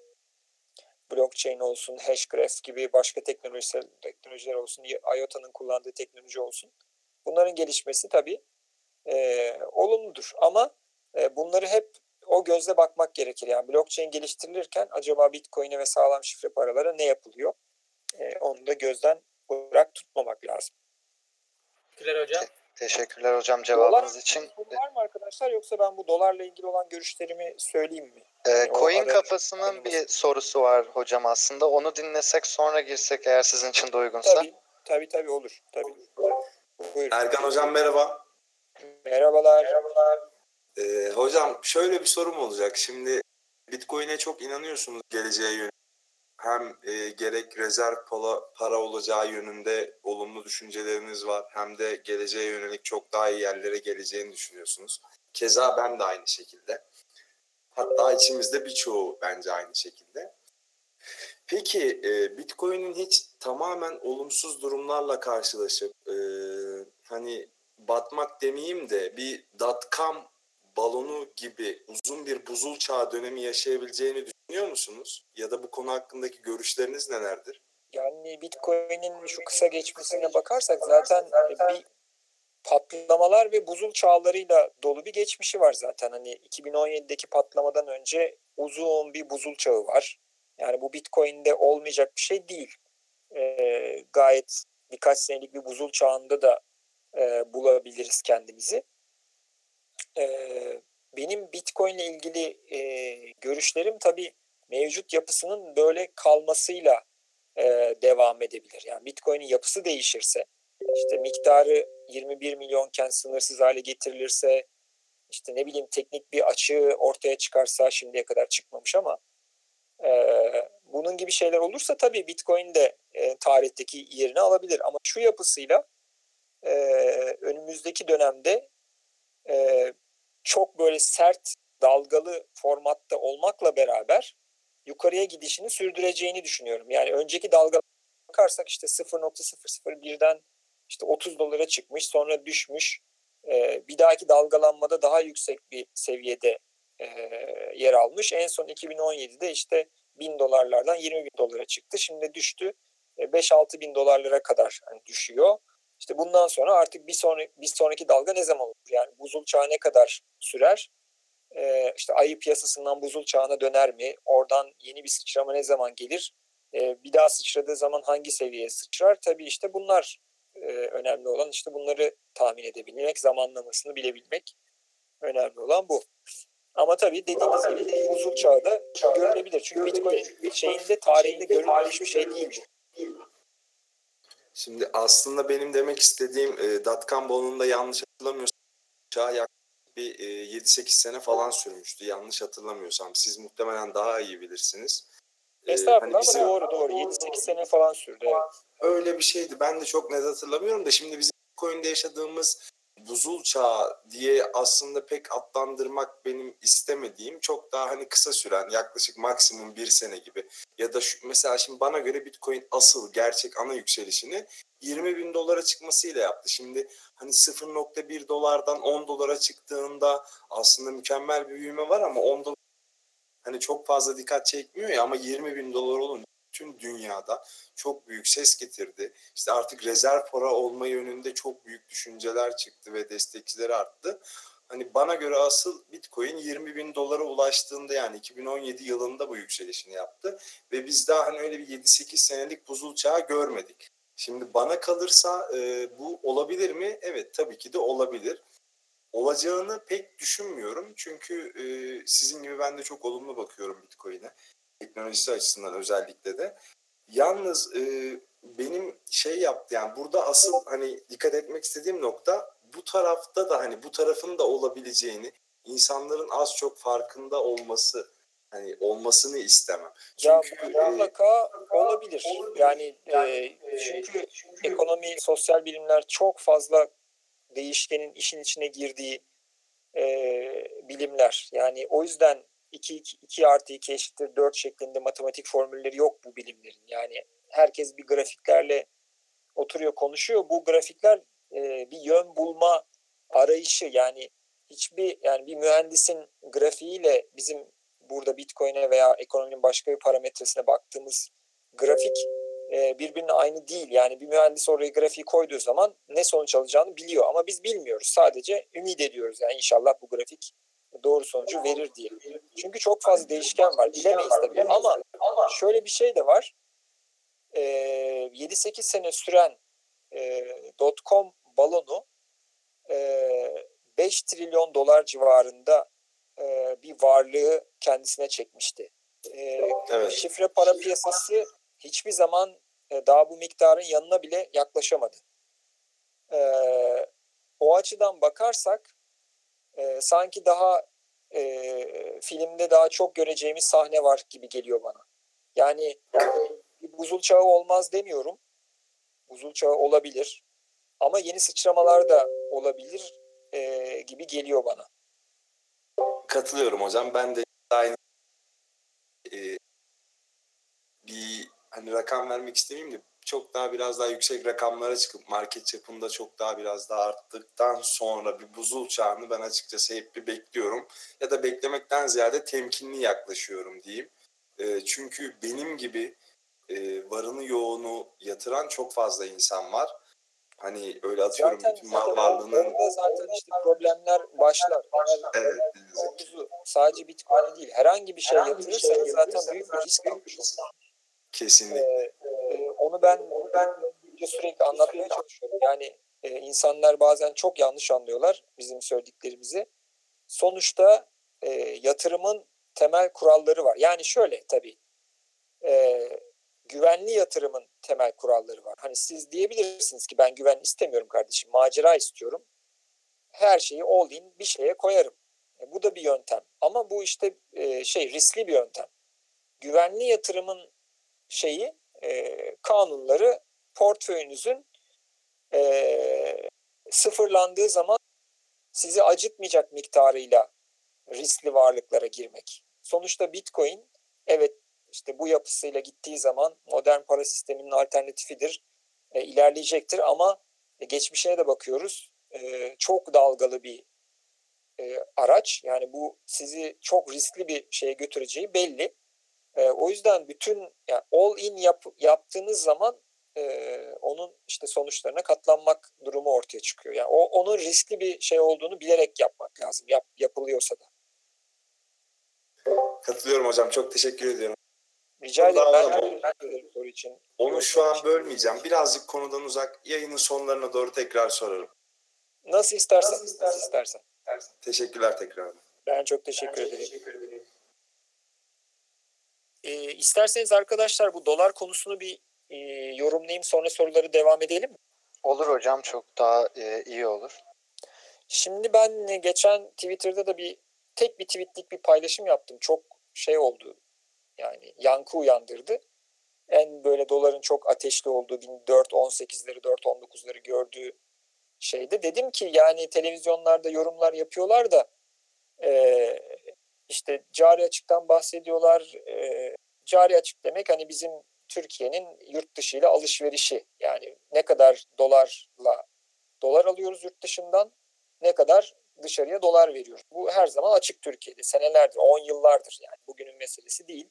blockchain olsun, hashgraph gibi başka teknolojiler, teknolojiler olsun, IOTA'nın kullandığı teknoloji olsun. Bunların gelişmesi tabii e, olumludur. Ama e, bunları hep o gözle bakmak gerekir. Yani blockchain geliştirilirken acaba Bitcoin'e ve sağlam şifre paralara ne yapılıyor? E, onu da gözden bırak tutmamak lazım. Teşekkürler hocam. Teşekkürler hocam cevabınız Dolar için. var mı arkadaşlar yoksa ben bu dolarla ilgili olan görüşlerimi söyleyeyim mi? Ee, Yani coin kafasının bir sorusu var hocam aslında. Onu dinlesek sonra girsek eğer sizin için de uygunsa. Tabii, tabii tabii olur. Tabii. Buyurun. Erkan hocam merhaba. Merhabalar. Ee, hocam şöyle bir sorum olacak. Şimdi Bitcoin'e çok inanıyorsunuz geleceğe yönelik. Hem e, gerek rezerv para, para olacağı yönünde olumlu düşünceleriniz var. Hem de geleceğe yönelik çok daha iyi yerlere geleceğini düşünüyorsunuz. Keza ben de aynı şekilde. Hatta içimizde birçoğu bence aynı şekilde. Peki e, Bitcoin'in hiç tamamen olumsuz durumlarla karşılaşıp e, hani batmak demeyeyim de bir dot-com balonu gibi uzun bir buzul çağı dönemi yaşayabileceğini düşünüyor musunuz? Ya da bu konu hakkındaki görüşleriniz nelerdir? Yani Bitcoin'in şu kısa geçmesine bakarsak zaten bir patlamalar ve buzul çağlarıyla dolu bir geçmişi var zaten. Hani 2017'deki patlamadan önce uzun bir buzul çağı var. Yani bu Bitcoin'de olmayacak bir şey değil. Ee, gayet birkaç senelik bir buzul çağında da e, bulabiliriz kendimizi. Ee, benim Bitcoin ile ilgili e, görüşlerim tabii mevcut yapısının böyle kalmasıyla e, devam edebilir. Yani Bitcoin'in yapısı değişirse, işte miktarı 21 milyonken sınırsız hale getirilirse, işte ne bileyim teknik bir açığı ortaya çıkarsa şimdiye kadar çıkmamış ama e, bunun gibi şeyler olursa tabii Bitcoin de e, tarihteki yerini alabilir. Ama şu yapısıyla e, önümüzdeki dönemde e, çok böyle sert dalgalı formatta olmakla beraber yukarıya gidişini sürdüreceğini düşünüyorum. Yani önceki dalga bakarsak işte 0.001'den işte 30 dolara çıkmış sonra düşmüş. Ee, bir dahaki dalgalanmada daha yüksek bir seviyede e, yer almış. En son 2017'de işte 1000 dolarlardan 20 bin dolara çıktı. Şimdi düştü 5-6 bin dolarlara kadar yani düşüyor. İşte bundan sonra artık bir sonraki, bir sonraki dalga ne zaman olur? Yani buzul çağı ne kadar sürer? Ee, işte ayı piyasasından buzul çağına döner mi? Oradan yeni bir sıçrama ne zaman gelir? Ee, bir daha sıçradığı zaman hangi seviyeye sıçrar? Tabii işte bunlar e, önemli olan. İşte bunları tahmin edebilmek, zamanlamasını bilebilmek önemli olan bu. Ama tabii dediğiniz gibi buzul çağı da görülebilir. Çünkü Bitcoin'in şeyinde tarihinde görülmemiş bir şey değil. Şimdi aslında benim demek istediğim e, dotcom balonunda yanlış hatırlamıyorsam yaklaşık bir e, 7-8 sene falan sürmüştü. Yanlış hatırlamıyorsam. Siz muhtemelen daha iyi bilirsiniz. E, Estağfurullah hani bizim- ama doğru doğru. 7-8 sene falan sürdü. Evet. Öyle bir şeydi. Ben de çok net hatırlamıyorum da şimdi bizim Bitcoin'de yaşadığımız buzul çağı diye aslında pek adlandırmak benim istemediğim çok daha hani kısa süren yaklaşık maksimum bir sene gibi ya da şu, mesela şimdi bana göre Bitcoin asıl gerçek ana yükselişini 20 bin dolara çıkmasıyla yaptı. Şimdi hani 0.1 dolardan 10 dolara çıktığında aslında mükemmel bir büyüme var ama 10 dolar hani çok fazla dikkat çekmiyor ya ama 20 bin dolar olunca tüm dünyada çok büyük ses getirdi. İşte artık rezerv para olma yönünde çok büyük düşünceler çıktı ve destekçileri arttı. Hani bana göre asıl Bitcoin 20 bin dolara ulaştığında yani 2017 yılında bu yükselişini yaptı. Ve biz daha hani öyle bir 7-8 senelik buzul çağı görmedik. Şimdi bana kalırsa e, bu olabilir mi? Evet tabii ki de olabilir. Olacağını pek düşünmüyorum. Çünkü e, sizin gibi ben de çok olumlu bakıyorum Bitcoin'e teknolojisi açısından özellikle de. Yalnız e, benim şey yaptı yani burada asıl hani dikkat etmek istediğim nokta bu tarafta da hani bu tarafın da olabileceğini insanların az çok farkında olması hani olmasını istemem. Çünkü ya e, mutlaka olabilir. Yani e, çünkü ekonomi, sosyal bilimler çok fazla değişkenin işin içine girdiği e, bilimler. Yani o yüzden 2, 2, 2 artı 2 eşittir 4 şeklinde matematik formülleri yok bu bilimlerin. Yani herkes bir grafiklerle oturuyor konuşuyor. Bu grafikler e, bir yön bulma arayışı yani hiçbir yani bir mühendisin grafiğiyle bizim burada Bitcoin'e veya ekonominin başka bir parametresine baktığımız grafik e, birbirine aynı değil. Yani bir mühendis oraya grafiği koyduğu zaman ne sonuç alacağını biliyor ama biz bilmiyoruz. Sadece ümit ediyoruz yani inşallah bu grafik doğru sonucu verir diye. Çünkü çok fazla değişken var. Bilemeyiz tabii ama şöyle bir şey de var. E, 7-8 sene süren e, dot-com balonu e, 5 trilyon dolar civarında e, bir varlığı kendisine çekmişti. E, Evet. Şifre para piyasası hiçbir zaman e, daha bu miktarın yanına bile yaklaşamadı. E, o açıdan bakarsak e, sanki daha e, filmde daha çok göreceğimiz sahne var gibi geliyor bana. Yani bir buzul çağı olmaz demiyorum. Buzul çağı olabilir. Ama yeni sıçramalar da olabilir e, gibi geliyor bana. Katılıyorum hocam. Ben de aynı e, bir hani rakam vermek istemeyeyim de çok daha biraz daha yüksek rakamlara çıkıp market çapında çok daha biraz daha arttıktan sonra bir buzul çağını ben açıkçası hep bir bekliyorum. Ya da beklemekten ziyade temkinli yaklaşıyorum diyeyim. E, çünkü benim gibi e, varını yoğunu yatıran çok fazla insan var. Hani öyle atıyorum Zaten, bütün mal varlığının zaten işte problemler başlar. evet sadece Bitcoin değil. Herhangi bir şey yatırırsanız zaten büyük bir risk kesinlikle. Ee, onu ben ben sürekli anlatmaya çalışıyorum. Yani e, insanlar bazen çok yanlış anlıyorlar bizim söylediklerimizi. Sonuçta e, yatırımın temel kuralları var. Yani şöyle tabii e, güvenli yatırımın temel kuralları var. Hani siz diyebilirsiniz ki ben güven istemiyorum kardeşim, macera istiyorum. Her şeyi all in bir şeye koyarım. E, bu da bir yöntem. Ama bu işte e, şey riskli bir yöntem. Güvenli yatırımın şeyi e, kanunları portföyünüzün e, sıfırlandığı zaman sizi acıtmayacak miktarıyla riskli varlıklara girmek. Sonuçta Bitcoin evet işte bu yapısıyla gittiği zaman modern para sisteminin alternatifidir, e, ilerleyecektir ama e, geçmişine de bakıyoruz. E, çok dalgalı bir e, araç. Yani bu sizi çok riskli bir şeye götüreceği belli. E, o yüzden bütün yani all in yap, yaptığınız zaman e, onun işte sonuçlarına katlanmak durumu ortaya çıkıyor. Yani o onun riskli bir şey olduğunu bilerek yapmak lazım. Yap, yapılıyorsa da. Katılıyorum hocam. Çok teşekkür ediyorum. Rica ederim. Ben teşekkür ederim soru için. Onu şu an bölmeyeceğim. Birazcık konudan uzak. Yayının sonlarına doğru tekrar sorarım. Nasıl istersen. Nasıl istersen. Teşekkürler tekrar. Ben çok teşekkür ederim. Ee, isterseniz arkadaşlar bu dolar konusunu bir e, yorumlayayım sonra soruları devam edelim mi? Olur hocam çok daha e, iyi olur. Şimdi ben e, geçen Twitter'da da bir tek bir tweetlik bir paylaşım yaptım. Çok şey oldu yani yankı uyandırdı. En böyle doların çok ateşli olduğu 4.18'leri 4.19'ları gördüğü şeyde dedim ki yani televizyonlarda yorumlar yapıyorlar da e, işte cari açıktan bahsediyorlar. E, cari açık demek hani bizim Türkiye'nin yurt dışı ile alışverişi yani ne kadar dolarla dolar alıyoruz yurt dışından ne kadar dışarıya dolar veriyoruz. Bu her zaman açık Türkiye'de senelerdir 10 yıllardır yani bugünün meselesi değil.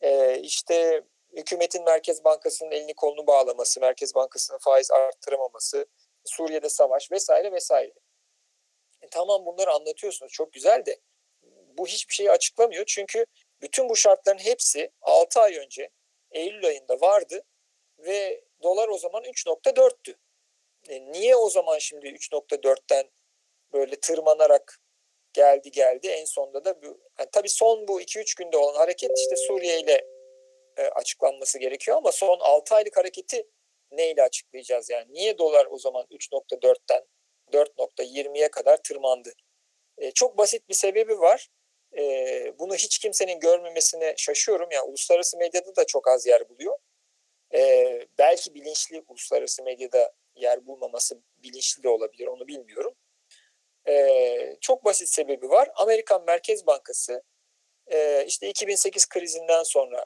E, işte hükümetin Merkez Bankası'nın elini kolunu bağlaması, Merkez Bankası'nın faiz arttıramaması, Suriye'de savaş vesaire vesaire. E, tamam bunları anlatıyorsunuz çok güzel de bu hiçbir şeyi açıklamıyor. Çünkü bütün bu şartların hepsi 6 ay önce Eylül ayında vardı ve dolar o zaman 3.4'tü. E, niye o zaman şimdi 3.4'ten böyle tırmanarak geldi geldi en sonunda da bu yani tabii son bu 2-3 günde olan hareket işte Suriye ile e, açıklanması gerekiyor ama son 6 aylık hareketi neyle açıklayacağız yani? Niye dolar o zaman 3.4'ten 4.20'ye kadar tırmandı? E, çok basit bir sebebi var. E, bunu hiç kimsenin görmemesine şaşıyorum. Yani uluslararası medyada da çok az yer buluyor. E, belki bilinçli uluslararası medyada yer bulmaması bilinçli de olabilir onu bilmiyorum. E, çok basit sebebi var. Amerikan Merkez Bankası e, işte 2008 krizinden sonra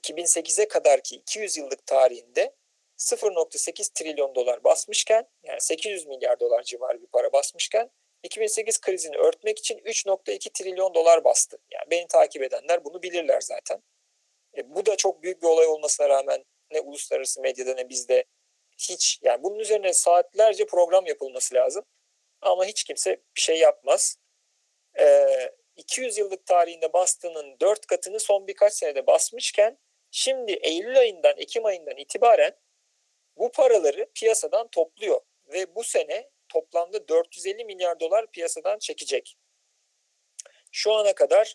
2008'e kadar ki 200 yıllık tarihinde 0.8 trilyon dolar basmışken yani 800 milyar dolar civarı bir para basmışken 2008 krizini örtmek için 3.2 trilyon dolar bastı. Yani beni takip edenler bunu bilirler zaten. E, bu da çok büyük bir olay olmasına rağmen ne uluslararası medyada ne bizde hiç yani bunun üzerine saatlerce program yapılması lazım. Ama hiç kimse bir şey yapmaz. E, 200 yıllık tarihinde bastığının 4 katını son birkaç senede basmışken şimdi Eylül ayından Ekim ayından itibaren bu paraları piyasadan topluyor ve bu sene toplamda 450 milyar dolar piyasadan çekecek. Şu ana kadar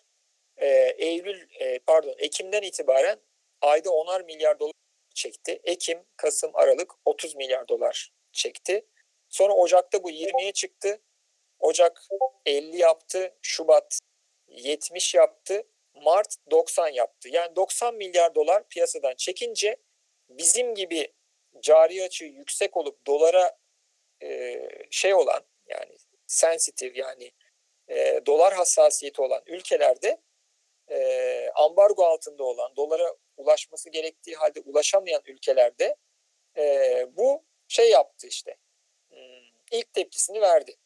e, Eylül e, pardon Ekim'den itibaren ayda 10'ar milyar dolar çekti. Ekim, Kasım, Aralık 30 milyar dolar çekti. Sonra Ocak'ta bu 20'ye çıktı. Ocak 50 yaptı. Şubat 70 yaptı. Mart 90 yaptı. Yani 90 milyar dolar piyasadan çekince bizim gibi cari açığı yüksek olup dolara e, şey olan yani sensitif yani e, dolar hassasiyeti olan ülkelerde e, ambargo altında olan dolara ulaşması gerektiği halde ulaşamayan ülkelerde e, bu şey yaptı işte hmm, ilk tepkisini verdi.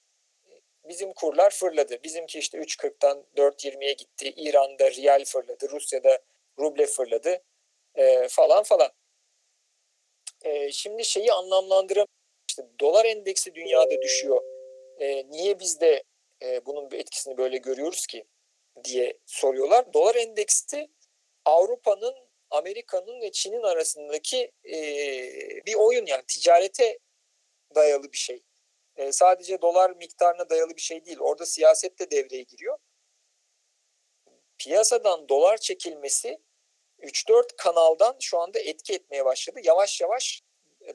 Bizim kurlar fırladı. Bizimki işte 3.40'tan 4.20'ye gitti. İran'da riyal fırladı. Rusya'da ruble fırladı e, falan falan. E, şimdi şeyi anlamlandıram işte dolar endeksi dünyada düşüyor. E, niye biz de e, bunun etkisini böyle görüyoruz ki diye soruyorlar. Dolar endeksi Avrupa'nın, Amerika'nın ve Çin'in arasındaki e, bir oyun yani ticarete dayalı bir şey. E, sadece dolar miktarına dayalı bir şey değil. Orada siyaset de devreye giriyor. Piyasadan dolar çekilmesi 3-4 kanaldan şu anda etki etmeye başladı. Yavaş yavaş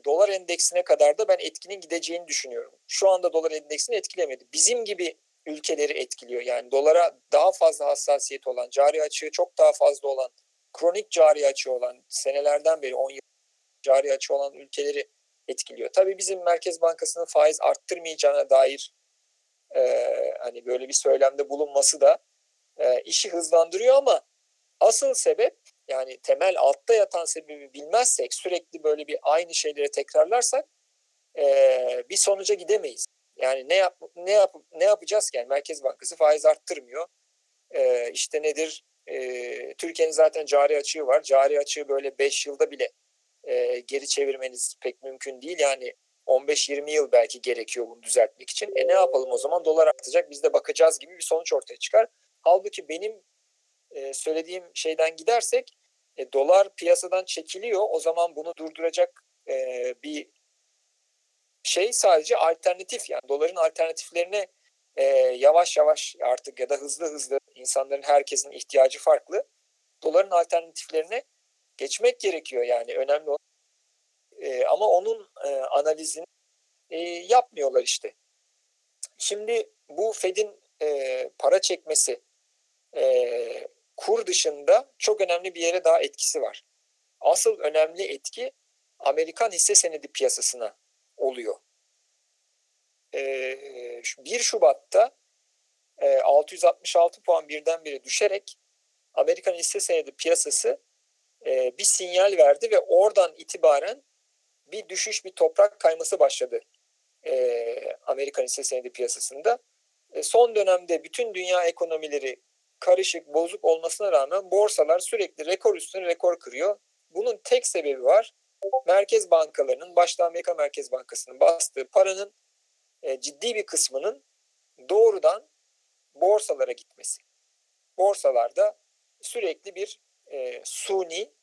dolar endeksine kadar da ben etkinin gideceğini düşünüyorum. Şu anda dolar endeksini etkilemedi. Bizim gibi ülkeleri etkiliyor. Yani dolara daha fazla hassasiyet olan, cari açığı çok daha fazla olan, kronik cari açığı olan, senelerden beri 10 yıl cari açığı olan ülkeleri etkiliyor. Tabii bizim Merkez Bankası'nın faiz arttırmayacağına dair e, hani böyle bir söylemde bulunması da e, işi hızlandırıyor ama asıl sebep yani temel altta yatan sebebi bilmezsek sürekli böyle bir aynı şeyleri tekrarlarsak e, bir sonuca gidemeyiz. Yani ne yap ne yap ne yapacağız ki? Yani Merkez Bankası faiz arttırmıyor. E, işte nedir? E, Türkiye'nin zaten cari açığı var. Cari açığı böyle 5 yılda bile e, geri çevirmeniz pek mümkün değil. Yani 15-20 yıl belki gerekiyor bunu düzeltmek için. E ne yapalım o zaman dolar artacak biz de bakacağız gibi bir sonuç ortaya çıkar. Halbuki benim e, söylediğim şeyden gidersek e, dolar piyasadan çekiliyor. O zaman bunu durduracak e, bir şey sadece alternatif yani doların alternatiflerine e, yavaş yavaş artık ya da hızlı hızlı insanların herkesin ihtiyacı farklı. Doların alternatiflerine geçmek gerekiyor yani önemli olan. E, ama onun e, analizini e, yapmıyorlar işte. Şimdi bu Fed'in e, para çekmesi e, kur dışında çok önemli bir yere daha etkisi var. Asıl önemli etki Amerikan hisse senedi piyasasına oluyor. E, 1 Şubat'ta e, 666 puan birdenbire düşerek Amerikan hisse senedi piyasası e, bir sinyal verdi ve oradan itibaren bir düşüş, bir toprak kayması başladı e, Amerikan hisse senedi piyasasında. E, son dönemde bütün dünya ekonomileri karışık, bozuk olmasına rağmen borsalar sürekli rekor üstüne rekor kırıyor. Bunun tek sebebi var. Merkez bankalarının, başta Amerika Merkez Bankası'nın bastığı paranın e, ciddi bir kısmının doğrudan borsalara gitmesi. Borsalarda sürekli bir e, suni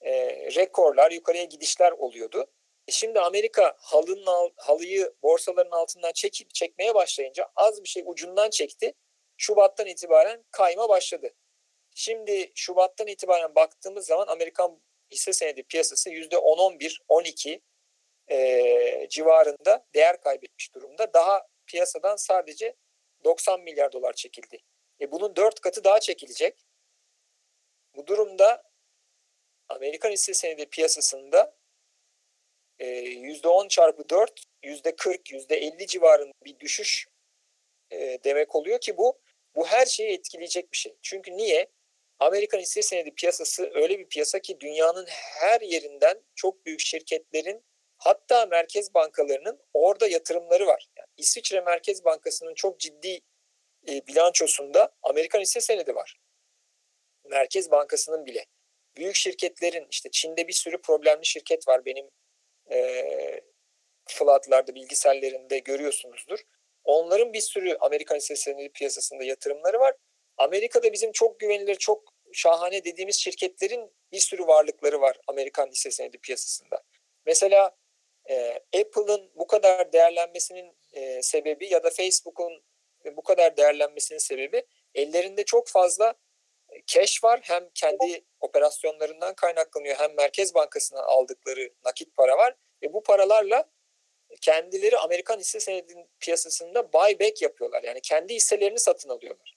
e, rekorlar, yukarıya gidişler oluyordu. E şimdi Amerika halının halıyı borsaların altından çekip çekmeye başlayınca az bir şey ucundan çekti. Şubat'tan itibaren kayma başladı. Şimdi Şubat'tan itibaren baktığımız zaman Amerikan hisse senedi piyasası %10-11, 12 e, civarında değer kaybetmiş durumda. Daha piyasadan sadece 90 milyar dolar çekildi. E bunun 4 katı daha çekilecek. Bu durumda Amerikan hisse senedi piyasasında e, %10 çarpı 4, %40, %50 civarında bir düşüş e, demek oluyor ki bu bu her şeyi etkileyecek bir şey. Çünkü niye? Amerikan hisse senedi piyasası öyle bir piyasa ki dünyanın her yerinden çok büyük şirketlerin hatta merkez bankalarının orada yatırımları var. Yani İsviçre Merkez Bankası'nın çok ciddi e, bilançosunda Amerikan hisse senedi var. Merkez Bankası'nın bile. Büyük şirketlerin işte Çin'de bir sürü problemli şirket var benim e, flatlarda bilgisayarlarında görüyorsunuzdur. Onların bir sürü Amerikan hisse senedi piyasasında yatırımları var. Amerika'da bizim çok güvenilir, çok şahane dediğimiz şirketlerin bir sürü varlıkları var Amerikan hisse senedi piyasasında. Mesela e, Apple'ın bu kadar değerlenmesinin e, sebebi ya da Facebook'un bu kadar değerlenmesinin sebebi ellerinde çok fazla cash var. Hem kendi operasyonlarından kaynaklanıyor hem Merkez Bankası'ndan aldıkları nakit para var. Ve bu paralarla kendileri Amerikan hisse senedi piyasasında buyback yapıyorlar. Yani kendi hisselerini satın alıyorlar.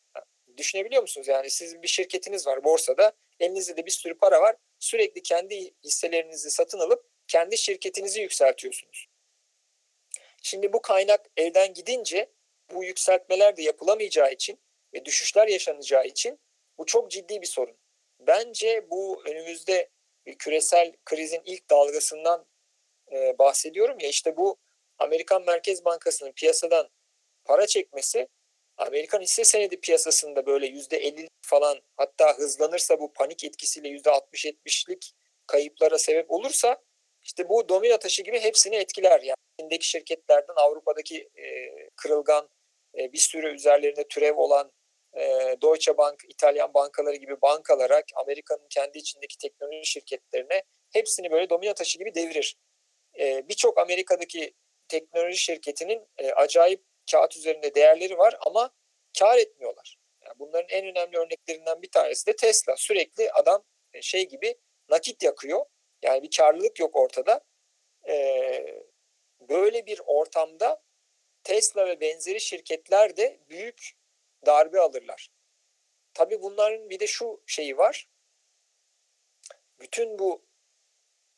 Düşünebiliyor musunuz? Yani sizin bir şirketiniz var borsada. Elinizde de bir sürü para var. Sürekli kendi hisselerinizi satın alıp kendi şirketinizi yükseltiyorsunuz. Şimdi bu kaynak elden gidince bu yükseltmeler de yapılamayacağı için ve düşüşler yaşanacağı için bu çok ciddi bir sorun. Bence bu önümüzde küresel krizin ilk dalgasından e, bahsediyorum ya işte bu Amerikan Merkez Bankası'nın piyasadan para çekmesi Amerikan hisse senedi piyasasında böyle yüzde 50 falan hatta hızlanırsa bu panik etkisiyle yüzde 60-70'lik kayıplara sebep olursa işte bu domino taşı gibi hepsini etkiler. Yani Çin'deki şirketlerden Avrupa'daki e, kırılgan e, bir sürü üzerlerinde türev olan e, Deutsche Bank, İtalyan bankaları gibi bankalara, Amerika'nın kendi içindeki teknoloji şirketlerine hepsini böyle domino taşı gibi devirir. E, Birçok Amerika'daki teknoloji şirketinin e, acayip kağıt üzerinde değerleri var ama kar etmiyorlar. Yani bunların en önemli örneklerinden bir tanesi de Tesla. Sürekli adam e, şey gibi nakit yakıyor. Yani bir karlılık yok ortada. Ee, böyle bir ortamda Tesla ve benzeri şirketler de büyük darbe alırlar. Tabii bunların bir de şu şeyi var. Bütün bu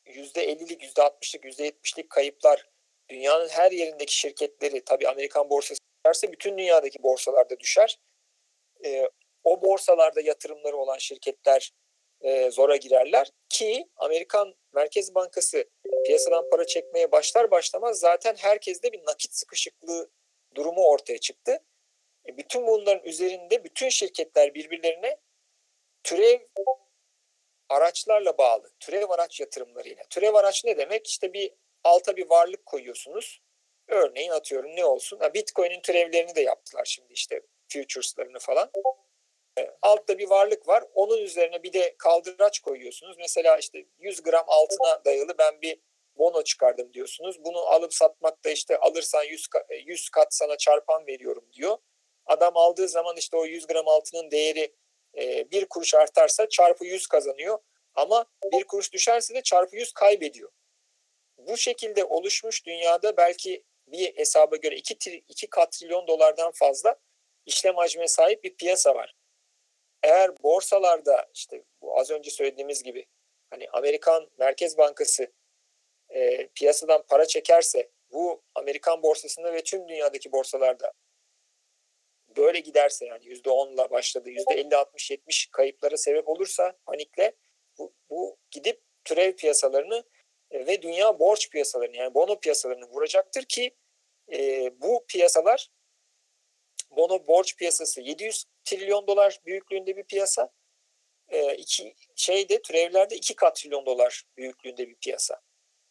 %50'lik, %60'lık, %70'lik kayıplar dünyanın her yerindeki şirketleri tabii Amerikan borsası düşerse bütün dünyadaki borsalarda düşer. E, o borsalarda yatırımları olan şirketler e, zora girerler ki Amerikan Merkez Bankası piyasadan para çekmeye başlar başlamaz zaten herkeste bir nakit sıkışıklığı durumu ortaya çıktı. E, bütün bunların üzerinde bütün şirketler birbirlerine türev araçlarla bağlı. Türev araç yatırımlarıyla. Türev araç ne demek? İşte bir alta bir varlık koyuyorsunuz. Örneğin atıyorum ne olsun? Bitcoin'in türevlerini de yaptılar şimdi işte futures'larını falan. E, altta bir varlık var. Onun üzerine bir de kaldıraç koyuyorsunuz. Mesela işte 100 gram altına dayalı ben bir bono çıkardım diyorsunuz. Bunu alıp satmakta işte alırsan 100, 100 kat sana çarpan veriyorum diyor. Adam aldığı zaman işte o 100 gram altının değeri e, bir kuruş artarsa çarpı 100 kazanıyor. Ama bir kuruş düşerse de çarpı 100 kaybediyor. Bu şekilde oluşmuş dünyada belki bir hesaba göre 2, 2 katrilyon dolardan fazla işlem hacmine sahip bir piyasa var. Eğer borsalarda işte bu az önce söylediğimiz gibi hani Amerikan Merkez Bankası e, piyasadan para çekerse bu Amerikan borsasında ve tüm dünyadaki borsalarda böyle giderse yani %10'la başladı %50, 60, 70 kayıplara sebep olursa panikle bu, bu gidip türev piyasalarını ve dünya borç piyasalarını yani bono piyasalarını vuracaktır ki e, bu piyasalar bono borç piyasası 700 trilyon dolar büyüklüğünde bir piyasa. E, iki şeyde türevlerde 2 katrilyon dolar büyüklüğünde bir piyasa.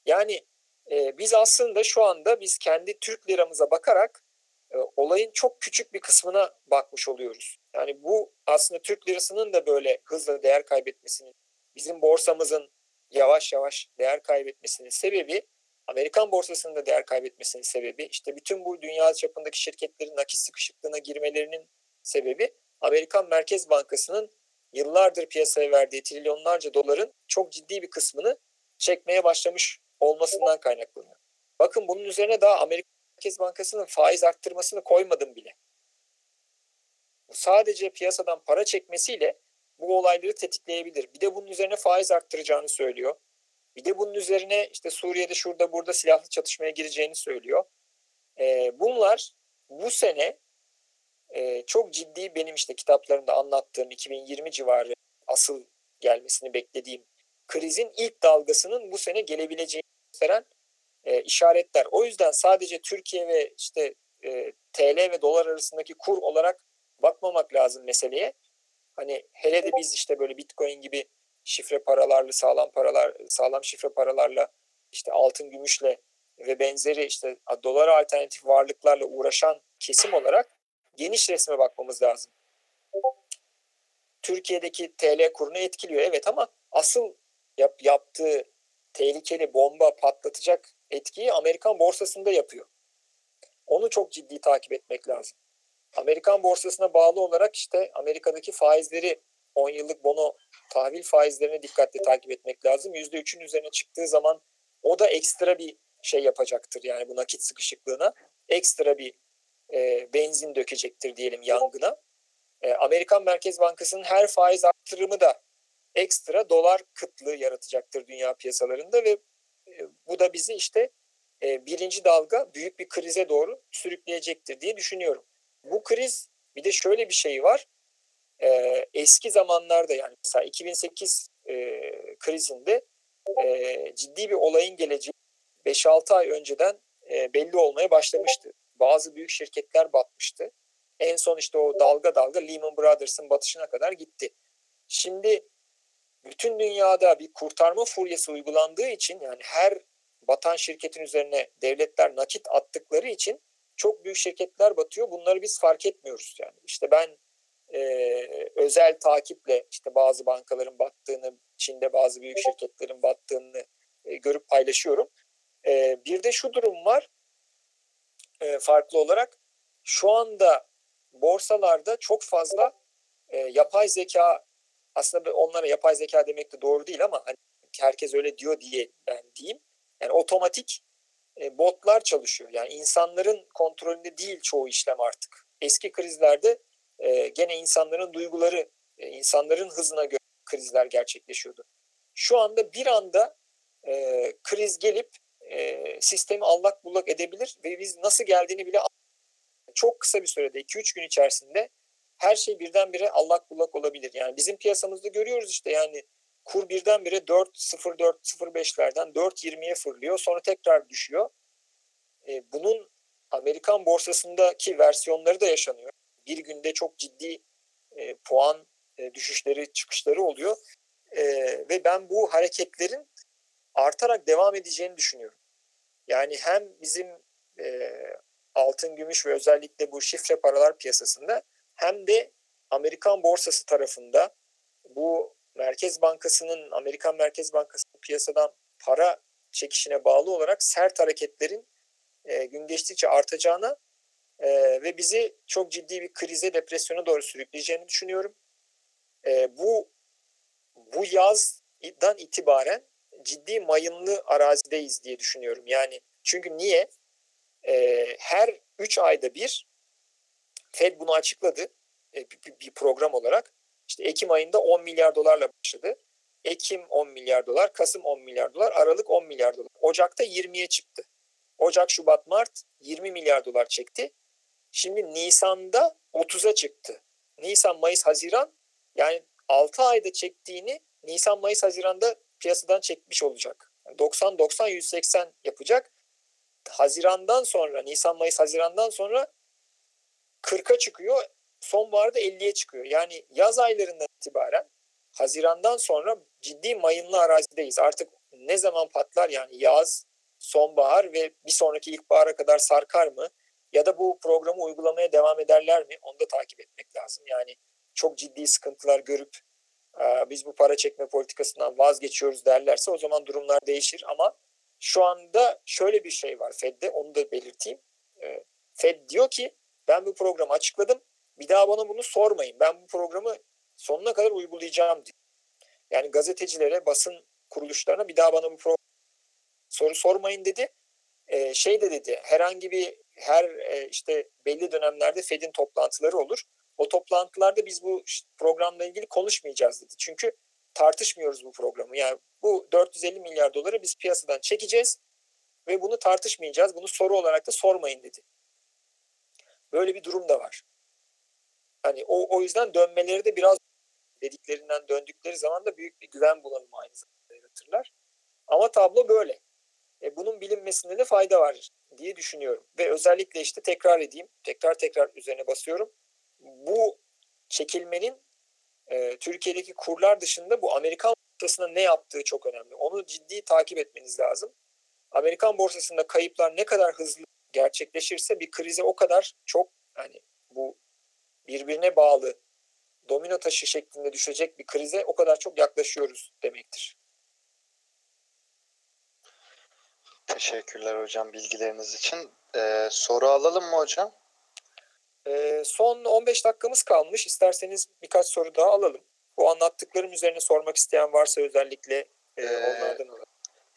Yani e, biz aslında şu anda biz kendi Türk liramıza bakarak e, olayın çok küçük bir kısmına bakmış oluyoruz. Yani bu aslında Türk lirasının da böyle hızla değer kaybetmesinin, bizim borsamızın yavaş yavaş değer kaybetmesinin sebebi, Amerikan borsasının da değer kaybetmesinin sebebi, işte bütün bu dünya çapındaki şirketlerin nakit sıkışıklığına girmelerinin sebebi Amerikan Merkez Bankası'nın yıllardır piyasaya verdiği trilyonlarca doların çok ciddi bir kısmını çekmeye başlamış olmasından kaynaklanıyor. Bakın bunun üzerine daha Amerika Merkez Bankası'nın faiz arttırmasını koymadım bile. Sadece piyasadan para çekmesiyle bu olayları tetikleyebilir. Bir de bunun üzerine faiz arttıracağını söylüyor. Bir de bunun üzerine işte Suriye'de şurada burada silahlı çatışmaya gireceğini söylüyor. Ee, bunlar bu sene e, çok ciddi benim işte kitaplarımda anlattığım 2020 civarı asıl gelmesini beklediğim krizin ilk dalgasının bu sene gelebileceğini gösteren e, işaretler. O yüzden sadece Türkiye ve işte e, TL ve dolar arasındaki kur olarak bakmamak lazım meseleye. Hani hele de biz işte böyle Bitcoin gibi şifre paralarla sağlam paralar sağlam şifre paralarla işte altın gümüşle ve benzeri işte dolar alternatif varlıklarla uğraşan kesim olarak geniş resme bakmamız lazım. Türkiye'deki TL kurunu etkiliyor evet ama asıl yap, yaptığı tehlikeli bomba patlatacak etkiyi Amerikan borsasında yapıyor. Onu çok ciddi takip etmek lazım. Amerikan borsasına bağlı olarak işte Amerika'daki faizleri 10 yıllık bono tahvil faizlerini dikkatli takip etmek lazım. %3'ün üzerine çıktığı zaman o da ekstra bir şey yapacaktır. Yani bu nakit sıkışıklığına ekstra bir e, benzin dökecektir diyelim yangına. E, Amerikan Merkez Bankası'nın her faiz arttırımı da ekstra dolar kıtlığı yaratacaktır dünya piyasalarında ve e, bu da bizi işte e, birinci dalga büyük bir krize doğru sürükleyecektir diye düşünüyorum. Bu kriz bir de şöyle bir şey var. E, eski zamanlarda yani mesela 2008 e, krizinde e, ciddi bir olayın geleceği 5-6 ay önceden e, belli olmaya başlamıştı. Bazı büyük şirketler batmıştı. En son işte o dalga dalga Lehman Brothers'ın batışına kadar gitti. Şimdi bütün dünyada bir kurtarma furyası uygulandığı için yani her batan şirketin üzerine devletler nakit attıkları için çok büyük şirketler batıyor. Bunları biz fark etmiyoruz yani. İşte ben e, özel takiple işte bazı bankaların battığını, Çin'de bazı büyük şirketlerin battığını e, görüp paylaşıyorum. E, bir de şu durum var e, farklı olarak. Şu anda borsalarda çok fazla e, yapay zeka aslında onlara yapay zeka demek de doğru değil ama hani herkes öyle diyor diye ben diyeyim. Yani otomatik e, botlar çalışıyor. Yani insanların kontrolünde değil çoğu işlem artık. Eski krizlerde e, gene insanların duyguları, e, insanların hızına göre krizler gerçekleşiyordu. Şu anda bir anda kriz gelip sistemi allak bullak edebilir ve biz nasıl geldiğini bile çok kısa bir sürede 2-3 gün içerisinde her şey birdenbire allak bullak olabilir. Yani bizim piyasamızda görüyoruz işte yani kur birdenbire 4.04-05'lerden 4.20'ye fırlıyor sonra tekrar düşüyor. E, bunun Amerikan borsasındaki versiyonları da yaşanıyor. Bir günde çok ciddi e, puan e, düşüşleri çıkışları oluyor. E, ve ben bu hareketlerin artarak devam edeceğini düşünüyorum. Yani hem bizim e, altın, gümüş ve özellikle bu şifre paralar piyasasında hem de Amerikan borsası tarafında bu Merkez Bankası'nın Amerikan Merkez Bankası'nın piyasadan para çekişine bağlı olarak sert hareketlerin e, gün geçtikçe artacağına e, ve bizi çok ciddi bir krize, depresyona doğru sürükleyeceğini düşünüyorum. E, bu bu yazdan itibaren ciddi mayınlı arazideyiz diye düşünüyorum. Yani çünkü niye? E, her 3 ayda bir Fed bunu açıkladı e, bir, bir program olarak. İşte Ekim ayında 10 milyar dolarla başladı. Ekim 10 milyar dolar, Kasım 10 milyar dolar, Aralık 10 milyar dolar. Ocak'ta 20'ye çıktı. Ocak, Şubat, Mart 20 milyar dolar çekti. Şimdi Nisan'da 30'a çıktı. Nisan, Mayıs, Haziran yani 6 ayda çektiğini Nisan, Mayıs, Haziran'da piyasadan çekmiş olacak. 90-90-180 yapacak. Haziran'dan sonra, Nisan, Mayıs, Haziran'dan sonra 40'a çıkıyor. Sonbaharda 50'ye çıkıyor. Yani yaz aylarından itibaren Haziran'dan sonra ciddi mayınlı arazideyiz. Artık ne zaman patlar yani yaz, sonbahar ve bir sonraki ilkbahara kadar sarkar mı? Ya da bu programı uygulamaya devam ederler mi? Onu da takip etmek lazım. Yani çok ciddi sıkıntılar görüp biz bu para çekme politikasından vazgeçiyoruz derlerse o zaman durumlar değişir. Ama şu anda şöyle bir şey var Fed'de onu da belirteyim. Fed diyor ki ben bu programı açıkladım. Bir daha bana bunu sormayın. Ben bu programı sonuna kadar uygulayacağım diyor. Yani gazetecilere, basın kuruluşlarına bir daha bana bu program soru sormayın dedi. Ee, şey de dedi herhangi bir her e, işte belli dönemlerde Fed'in toplantıları olur. O toplantılarda biz bu programla ilgili konuşmayacağız dedi. Çünkü tartışmıyoruz bu programı. Yani bu 450 milyar doları biz piyasadan çekeceğiz ve bunu tartışmayacağız. Bunu soru olarak da sormayın dedi. Böyle bir durum da var. Hani o, o yüzden dönmeleri de biraz dediklerinden döndükleri zaman da büyük bir güven bulanımı aynı zamanda yaratırlar. Ama tablo böyle. E, bunun bilinmesinde de fayda var diye düşünüyorum. Ve özellikle işte tekrar edeyim, tekrar tekrar üzerine basıyorum. Bu çekilmenin e, Türkiye'deki kurlar dışında bu Amerikan borsasına ne yaptığı çok önemli. Onu ciddi takip etmeniz lazım. Amerikan borsasında kayıplar ne kadar hızlı gerçekleşirse bir krize o kadar çok yani birbirine bağlı domino taşı şeklinde düşecek bir krize o kadar çok yaklaşıyoruz demektir. Teşekkürler hocam bilgileriniz için. Ee, soru alalım mı hocam? Ee, son 15 dakikamız kalmış. İsterseniz birkaç soru daha alalım. Bu anlattıklarım üzerine sormak isteyen varsa özellikle e, ee, onlardan alalım.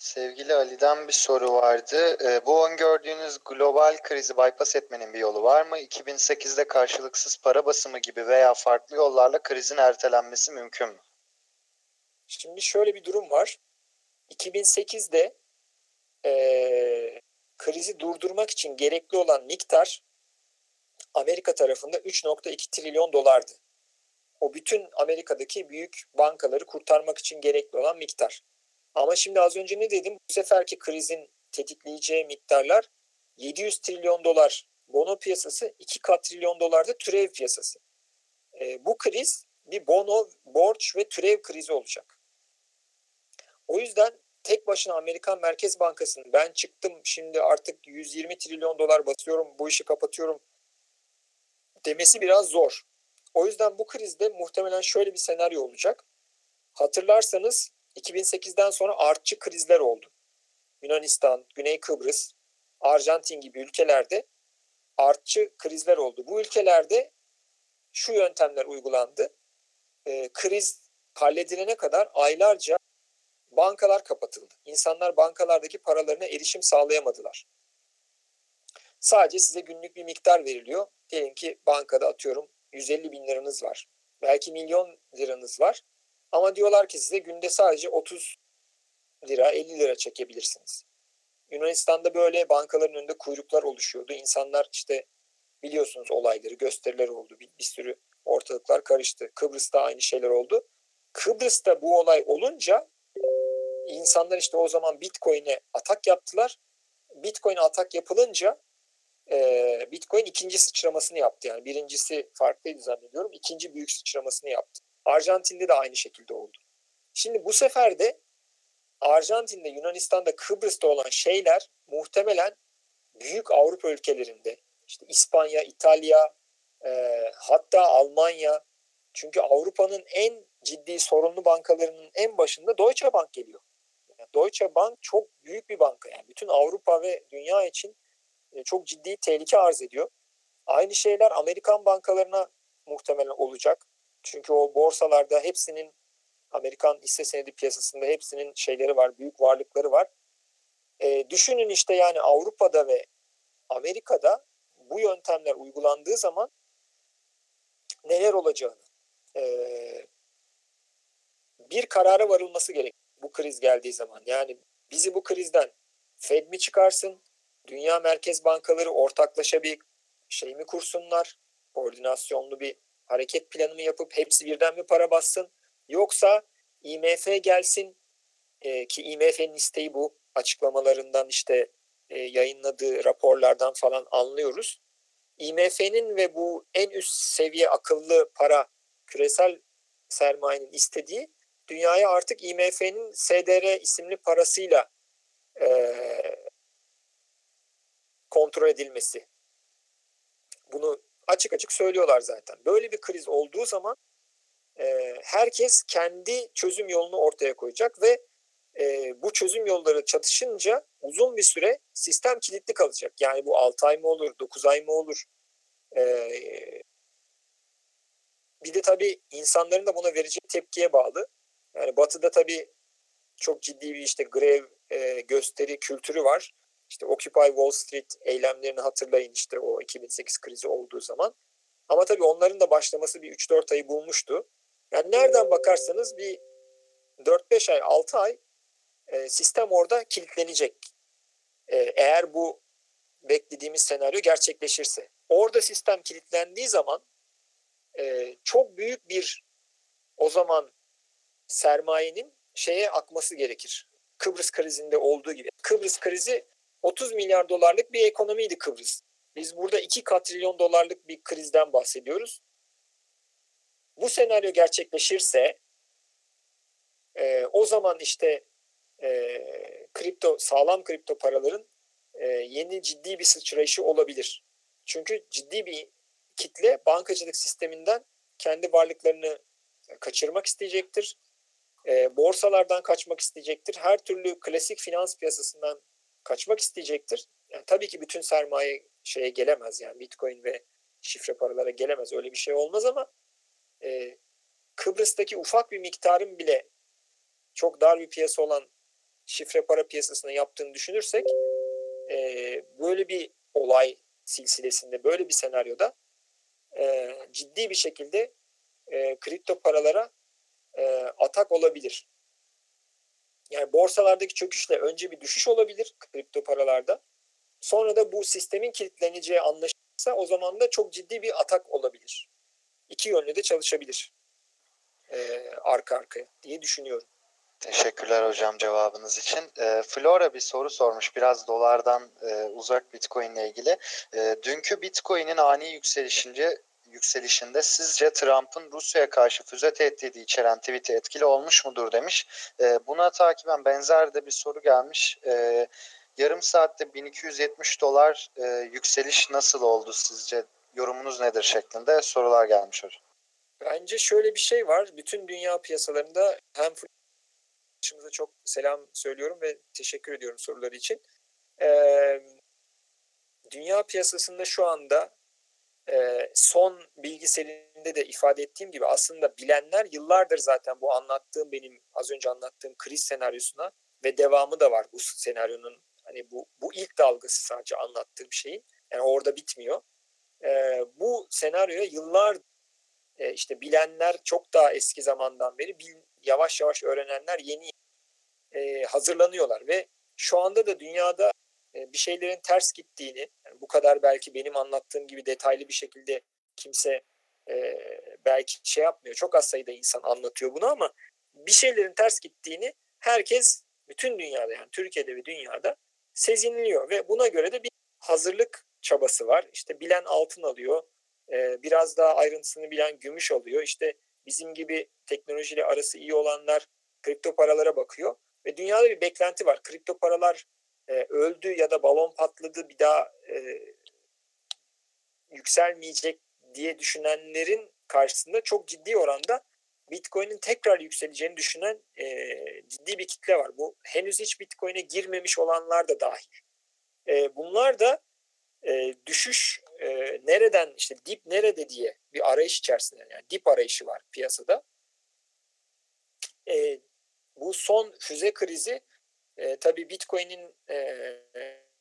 Sevgili Ali'den bir soru vardı. Ee, bu öngördüğünüz global krizi bypass etmenin bir yolu var mı? 2008'de karşılıksız para basımı gibi veya farklı yollarla krizin ertelenmesi mümkün mü? Şimdi şöyle bir durum var. 2008'de e, krizi durdurmak için gerekli olan miktar Amerika tarafında 3.2 trilyon dolardı. O bütün Amerika'daki büyük bankaları kurtarmak için gerekli olan miktar. Ama şimdi az önce ne dedim? Bu seferki krizin tetikleyeceği miktarlar 700 trilyon dolar bono piyasası, 2 katrilyon dolar da türev piyasası. E, bu kriz bir bono, borç ve türev krizi olacak. O yüzden tek başına Amerikan Merkez Bankası'nın ben çıktım şimdi artık 120 trilyon dolar basıyorum bu işi kapatıyorum demesi biraz zor. O yüzden bu krizde muhtemelen şöyle bir senaryo olacak. Hatırlarsanız 2008'den sonra artçı krizler oldu. Yunanistan, Güney Kıbrıs, Arjantin gibi ülkelerde artçı krizler oldu. Bu ülkelerde şu yöntemler uygulandı. E, kriz halledilene kadar aylarca bankalar kapatıldı. İnsanlar bankalardaki paralarına erişim sağlayamadılar. Sadece size günlük bir miktar veriliyor. Diyelim ki bankada atıyorum 150 bin liranız var. Belki milyon liranız var. Ama diyorlar ki size günde sadece 30 lira 50 lira çekebilirsiniz. Yunanistan'da böyle bankaların önünde kuyruklar oluşuyordu. İnsanlar işte biliyorsunuz olayları, gösteriler oldu. Bir, bir sürü ortalıklar karıştı. Kıbrıs'ta aynı şeyler oldu. Kıbrıs'ta bu olay olunca insanlar işte o zaman Bitcoin'e atak yaptılar. Bitcoin'e atak yapılınca e, Bitcoin ikinci sıçramasını yaptı. Yani birincisi farklıydı zannediyorum. İkinci büyük sıçramasını yaptı. Arjantin'de de aynı şekilde oldu. Şimdi bu sefer de Arjantin'de, Yunanistan'da, Kıbrıs'ta olan şeyler muhtemelen büyük Avrupa ülkelerinde işte İspanya, İtalya, e, hatta Almanya çünkü Avrupa'nın en ciddi sorunlu bankalarının en başında Deutsche Bank geliyor. Yani Deutsche Bank çok büyük bir banka yani bütün Avrupa ve dünya için e, çok ciddi tehlike arz ediyor. Aynı şeyler Amerikan bankalarına muhtemelen olacak. Çünkü o borsalarda hepsinin Amerikan hisse senedi piyasasında hepsinin şeyleri var, büyük varlıkları var. E, düşünün işte yani Avrupa'da ve Amerika'da bu yöntemler uygulandığı zaman neler olacağını e, bir karara varılması gerek bu kriz geldiği zaman. Yani bizi bu krizden Fed mi çıkarsın, dünya merkez bankaları ortaklaşa bir şey mi kursunlar, koordinasyonlu bir hareket planı mı yapıp hepsi birden mi para bassın, yoksa IMF gelsin e, ki IMF'nin isteği bu açıklamalarından işte e, yayınladığı raporlardan falan anlıyoruz. IMF'nin ve bu en üst seviye akıllı para küresel sermayenin istediği dünyaya artık IMF'nin SDR isimli parasıyla e, kontrol edilmesi. Bunu açık açık söylüyorlar zaten. Böyle bir kriz olduğu zaman e, herkes kendi çözüm yolunu ortaya koyacak ve e, bu çözüm yolları çatışınca uzun bir süre sistem kilitli kalacak. Yani bu 6 ay mı olur, 9 ay mı olur? E, bir de tabii insanların da buna vereceği tepkiye bağlı. Yani Batı'da tabii çok ciddi bir işte grev e, gösteri kültürü var. İşte Occupy Wall Street eylemlerini hatırlayın işte o 2008 krizi olduğu zaman. Ama tabii onların da başlaması bir 3-4 ayı bulmuştu. Yani nereden bakarsanız bir 4-5 ay, 6 ay e, sistem orada kilitlenecek. E, eğer bu beklediğimiz senaryo gerçekleşirse. Orada sistem kilitlendiği zaman e, çok büyük bir o zaman sermayenin şeye akması gerekir. Kıbrıs krizinde olduğu gibi. Kıbrıs krizi 30 milyar dolarlık bir ekonomiydi Kıbrıs. Biz burada 2 katrilyon dolarlık bir krizden bahsediyoruz. Bu senaryo gerçekleşirse e, o zaman işte e, kripto sağlam kripto paraların e, yeni ciddi bir sıçrayışı olabilir. Çünkü ciddi bir kitle bankacılık sisteminden kendi varlıklarını kaçırmak isteyecektir. E, borsalardan kaçmak isteyecektir. Her türlü klasik finans piyasasından kaçmak isteyecektir. Yani tabii ki bütün sermaye şeye gelemez yani Bitcoin ve şifre paralara gelemez. Öyle bir şey olmaz ama e, Kıbrıs'taki ufak bir miktarın bile çok dar bir piyasa olan şifre para piyasasına yaptığını düşünürsek e, böyle bir olay silsilesinde böyle bir senaryoda e, ciddi bir şekilde e, kripto paralara e, atak olabilir. Yani borsalardaki çöküşle önce bir düşüş olabilir kripto paralarda. Sonra da bu sistemin kilitleneceği anlaşılırsa o zaman da çok ciddi bir atak olabilir. İki yönlü de çalışabilir e, arka arkaya diye düşünüyorum. Teşekkürler hocam cevabınız için. E, Flora bir soru sormuş biraz dolardan e, uzak Bitcoin ile ilgili. E, dünkü Bitcoin'in ani yükselişince yükselişinde sizce Trump'ın Rusya'ya karşı füze tehdidi içeren tweet'i etkili olmuş mudur demiş. E, buna takiben benzer de bir soru gelmiş. E, yarım saatte 1270 dolar e, yükseliş nasıl oldu sizce? Yorumunuz nedir şeklinde sorular gelmiş hocam. Bence şöyle bir şey var. Bütün dünya piyasalarında hem arkadaşımıza çok selam söylüyorum ve teşekkür ediyorum soruları için. Ee, dünya piyasasında şu anda e, son bilgiselinde de ifade ettiğim gibi aslında bilenler yıllardır zaten bu anlattığım benim az önce anlattığım kriz senaryosuna ve devamı da var bu senaryonun hani bu bu ilk dalgası sadece anlattığım şeyin yani orada bitmiyor. E, bu senaryoya yıllar e, işte bilenler çok daha eski zamandan beri bil, yavaş yavaş öğrenenler yeni e, hazırlanıyorlar ve şu anda da dünyada bir şeylerin ters gittiğini yani bu kadar belki benim anlattığım gibi detaylı bir şekilde kimse e, belki şey yapmıyor. Çok az sayıda insan anlatıyor bunu ama bir şeylerin ters gittiğini herkes bütün dünyada yani Türkiye'de ve dünyada sezinliyor ve buna göre de bir hazırlık çabası var. İşte bilen altın alıyor, e, biraz daha ayrıntısını bilen gümüş alıyor. İşte bizim gibi teknolojiyle arası iyi olanlar kripto paralara bakıyor ve dünyada bir beklenti var. Kripto paralar e, öldü ya da balon patladı bir daha e, yükselmeyecek diye düşünenlerin karşısında çok ciddi oranda Bitcoin'in tekrar yükseleceğini düşünen e, ciddi bir kitle var. Bu henüz hiç Bitcoin'e girmemiş olanlar da dahil. E, bunlar da e, düşüş e, nereden işte dip nerede diye bir arayış içerisinde yani dip arayışı var piyasada. E, bu son füze krizi e, tabii Bitcoin'in e,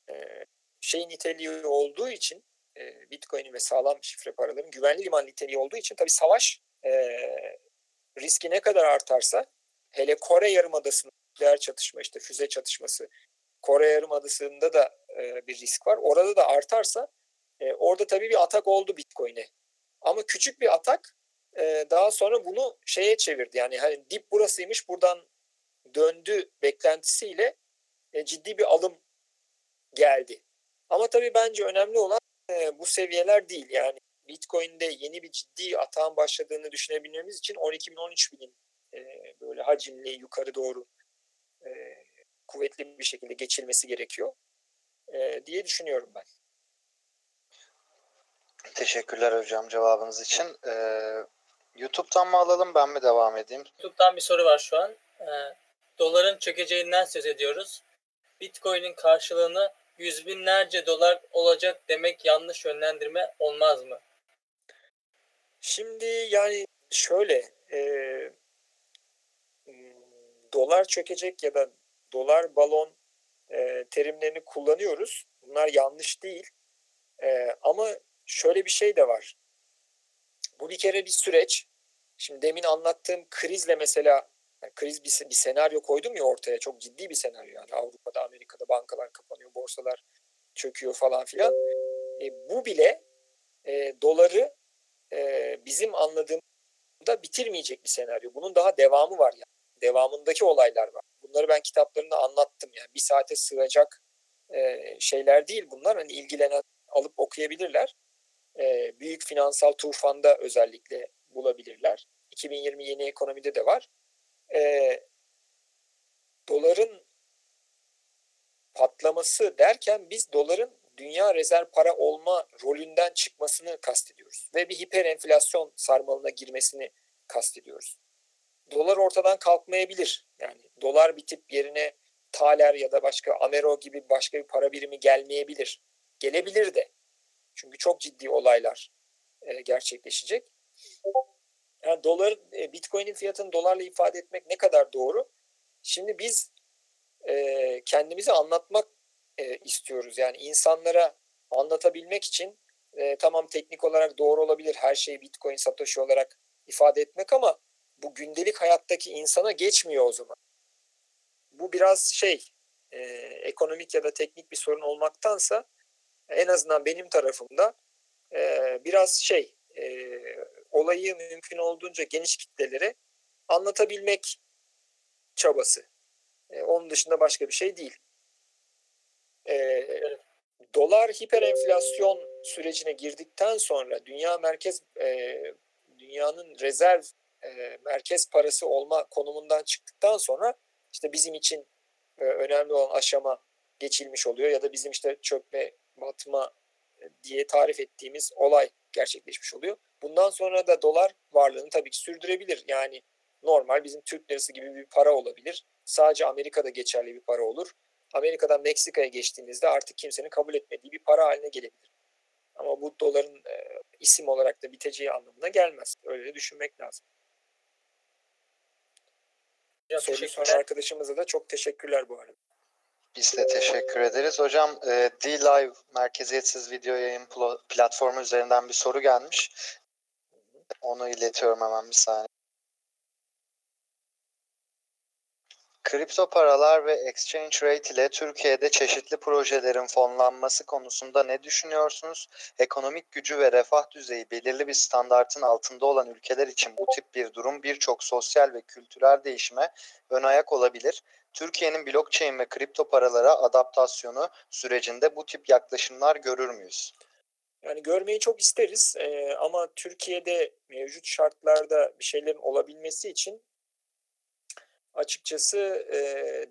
e, şey niteliği olduğu için e, Bitcoin'in ve sağlam şifre paraların güvenli liman niteliği olduğu için tabii savaş e, riski ne kadar artarsa hele Kore Yarımadası'nda nükleer çatışma işte füze çatışması Kore Yarımadası'nda da e, bir risk var. Orada da artarsa e, orada tabii bir atak oldu Bitcoin'e. Ama küçük bir atak e, daha sonra bunu şeye çevirdi. Yani hani dip burasıymış buradan döndü beklentisiyle e, ciddi bir alım geldi. Ama tabii bence önemli olan e, bu seviyeler değil. Yani Bitcoin'de yeni bir ciddi atağın başladığını düşünebilmemiz için 12 bin 13 binin e, böyle hacimli yukarı doğru e, kuvvetli bir şekilde geçilmesi gerekiyor e, diye düşünüyorum ben. Teşekkürler hocam cevabınız için. Ee, YouTube'dan mı alalım ben mi devam edeyim? YouTube'dan bir soru var şu an. Ee, doların çökeceğinden söz ediyoruz. Bitcoin'in karşılığını yüz binlerce dolar olacak demek yanlış yönlendirme olmaz mı? Şimdi yani şöyle e, dolar çökecek ya da dolar balon e, terimlerini kullanıyoruz. Bunlar yanlış değil. E, ama şöyle bir şey de var. Bu bir kere bir süreç. Şimdi demin anlattığım krizle mesela yani kriz bir, bir senaryo koydum ya ortaya. Çok ciddi bir senaryo yani. Avrupa'da, Amerika'da bankalar kapanıyor, borsalar çöküyor falan filan. E, bu bile e, doları e, bizim anladığımda bitirmeyecek bir senaryo. Bunun daha devamı var yani. Devamındaki olaylar var. Bunları ben kitaplarında anlattım yani. Bir saate sığacak e, şeyler değil bunlar. Hani ilgilenen alıp okuyabilirler. E, büyük finansal tufanda özellikle bulabilirler. 2020 yeni ekonomide de var. E, doların patlaması derken biz doların dünya rezerv para olma rolünden çıkmasını kastediyoruz. Ve bir hiper enflasyon sarmalına girmesini kastediyoruz. Dolar ortadan kalkmayabilir. Yani dolar bitip yerine Taler ya da başka Amero gibi başka bir para birimi gelmeyebilir. Gelebilir de. Çünkü çok ciddi olaylar e, gerçekleşecek. Yani dolar, e, Bitcoin'in fiyatını dolarla ifade etmek ne kadar doğru? Şimdi biz e, kendimizi anlatmak e, istiyoruz. Yani insanlara anlatabilmek için e, tamam teknik olarak doğru olabilir her şeyi Bitcoin, Satoshi olarak ifade etmek ama bu gündelik hayattaki insana geçmiyor o zaman. Bu biraz şey e, ekonomik ya da teknik bir sorun olmaktansa en azından benim tarafımda e, biraz şey e, olayı mümkün olduğunca geniş kitlelere anlatabilmek çabası. E, onun dışında başka bir şey değil. E, dolar hiperenflasyon sürecine girdikten sonra dünya merkez e, dünyanın rezerv e, merkez parası olma konumundan çıktıktan sonra işte bizim için e, önemli olan aşama geçilmiş oluyor ya da bizim işte çökme, batma e, diye tarif ettiğimiz olay gerçekleşmiş oluyor. Bundan sonra da dolar varlığını tabii ki sürdürebilir. Yani normal bizim Türk lirası gibi bir para olabilir. Sadece Amerika'da geçerli bir para olur. Amerika'dan Meksika'ya geçtiğimizde artık kimsenin kabul etmediği bir para haline gelebilir. Ama bu doların e, isim olarak da biteceği anlamına gelmez. Öyle de düşünmek lazım. Soruyu soran arkadaşımıza da çok teşekkürler bu arada. Biz de teşekkür ederiz. Hocam e, D-Live merkeziyetsiz video yayın platformu üzerinden bir soru gelmiş. Onu iletiyorum hemen bir saniye. Kripto paralar ve exchange rate ile Türkiye'de çeşitli projelerin fonlanması konusunda ne düşünüyorsunuz? Ekonomik gücü ve refah düzeyi belirli bir standartın altında olan ülkeler için bu tip bir durum birçok sosyal ve kültürel değişime ön ayak olabilir. Türkiye'nin blockchain ve kripto paralara adaptasyonu sürecinde bu tip yaklaşımlar görür müyüz? Yani görmeyi çok isteriz ee, ama Türkiye'de mevcut şartlarda bir şeylerin olabilmesi için açıkçası e,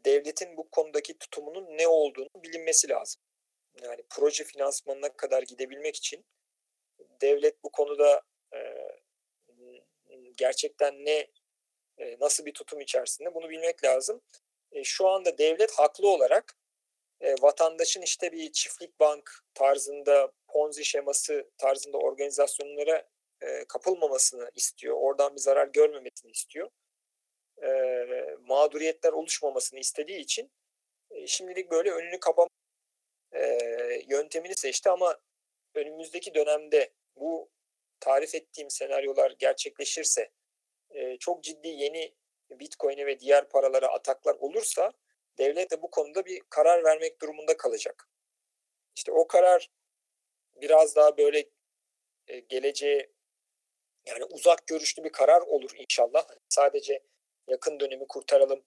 devletin bu konudaki tutumunun ne olduğunu bilinmesi lazım. Yani proje finansmanına kadar gidebilmek için devlet bu konuda e, gerçekten ne e, nasıl bir tutum içerisinde bunu bilmek lazım. E, şu anda devlet haklı olarak e, vatandaşın işte bir çiftlik bank tarzında ponzi şeması tarzında organizasyonlara e, kapılmamasını istiyor. Oradan bir zarar görmemesini istiyor e, mağduriyetler oluşmamasını istediği için e, şimdilik böyle önünü kapama yöntemini seçti ama önümüzdeki dönemde bu tarif ettiğim senaryolar gerçekleşirse çok ciddi yeni Bitcoin'e ve diğer paralara ataklar olursa devlet de bu konuda bir karar vermek durumunda kalacak. İşte o karar biraz daha böyle e, geleceğe yani uzak görüşlü bir karar olur inşallah. Sadece yakın dönemi kurtaralım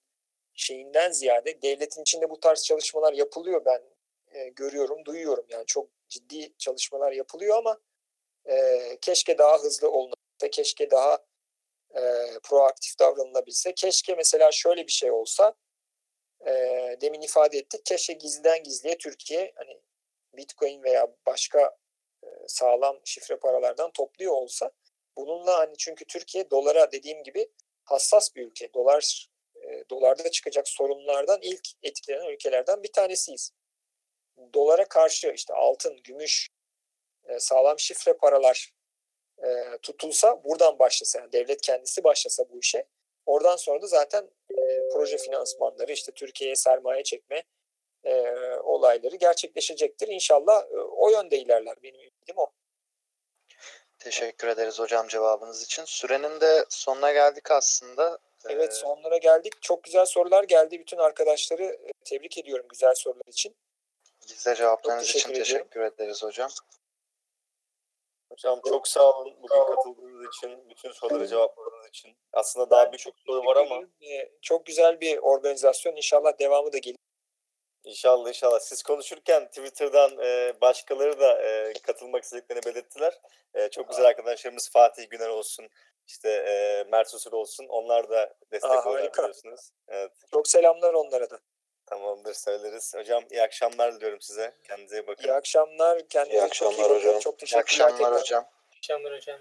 şeyinden ziyade devletin içinde bu tarz çalışmalar yapılıyor ben e, görüyorum, duyuyorum yani çok ciddi çalışmalar yapılıyor ama e, keşke daha hızlı olunabilse, keşke daha e, proaktif davranılabilse, keşke mesela şöyle bir şey olsa e, demin ifade ettik, keşke gizliden gizliye Türkiye hani Bitcoin veya başka e, sağlam şifre paralardan topluyor olsa bununla hani çünkü Türkiye dolara dediğim gibi hassas bir ülke. Dolar e, dolarda çıkacak sorunlardan ilk etkilenen ülkelerden bir tanesiyiz. Dolara karşı işte altın, gümüş, e, sağlam şifre paralar e, tutulsa buradan başlasa yani devlet kendisi başlasa bu işe oradan sonra da zaten e, proje finansmanları işte Türkiye'ye sermaye çekme e, olayları gerçekleşecektir. İnşallah e, o yönde ilerler benim ümidim o. Teşekkür ederiz hocam cevabınız için. Sürenin de sonuna geldik aslında. Evet Ee, sonlara geldik. Çok güzel sorular geldi. Bütün arkadaşları e, tebrik ediyorum güzel sorular için. Gizli cevaplarınız Çok için teşekkür ediyorum. teşekkür ederiz hocam. Hocam çok sağ olun bugün katıldığınız için, bütün soruları cevapladığınız için. Aslında daha birçok çok soru var ama Çok güzel bir organizasyon. İnşallah devamı da gelir. İnşallah inşallah. Siz konuşurken Twitter'dan e, başkaları da e, katılmak istediklerini belirttiler. E, çok güzel arkadaşlarımız Fatih Güner olsun, işte e, Mert Usul olsun. Onlar da destek Aa, biliyorsunuz. Evet, Çok selamlar onlara da. Tamamdır söyleriz. Hocam iyi akşamlar diliyorum size. Kendinize iyi bakın. İyi akşamlar. Kendinize İyi çok iyi akşamlar hocam. Çok İyi teşekkürler akşamlar tekrar. hocam. Akşamlar hocam.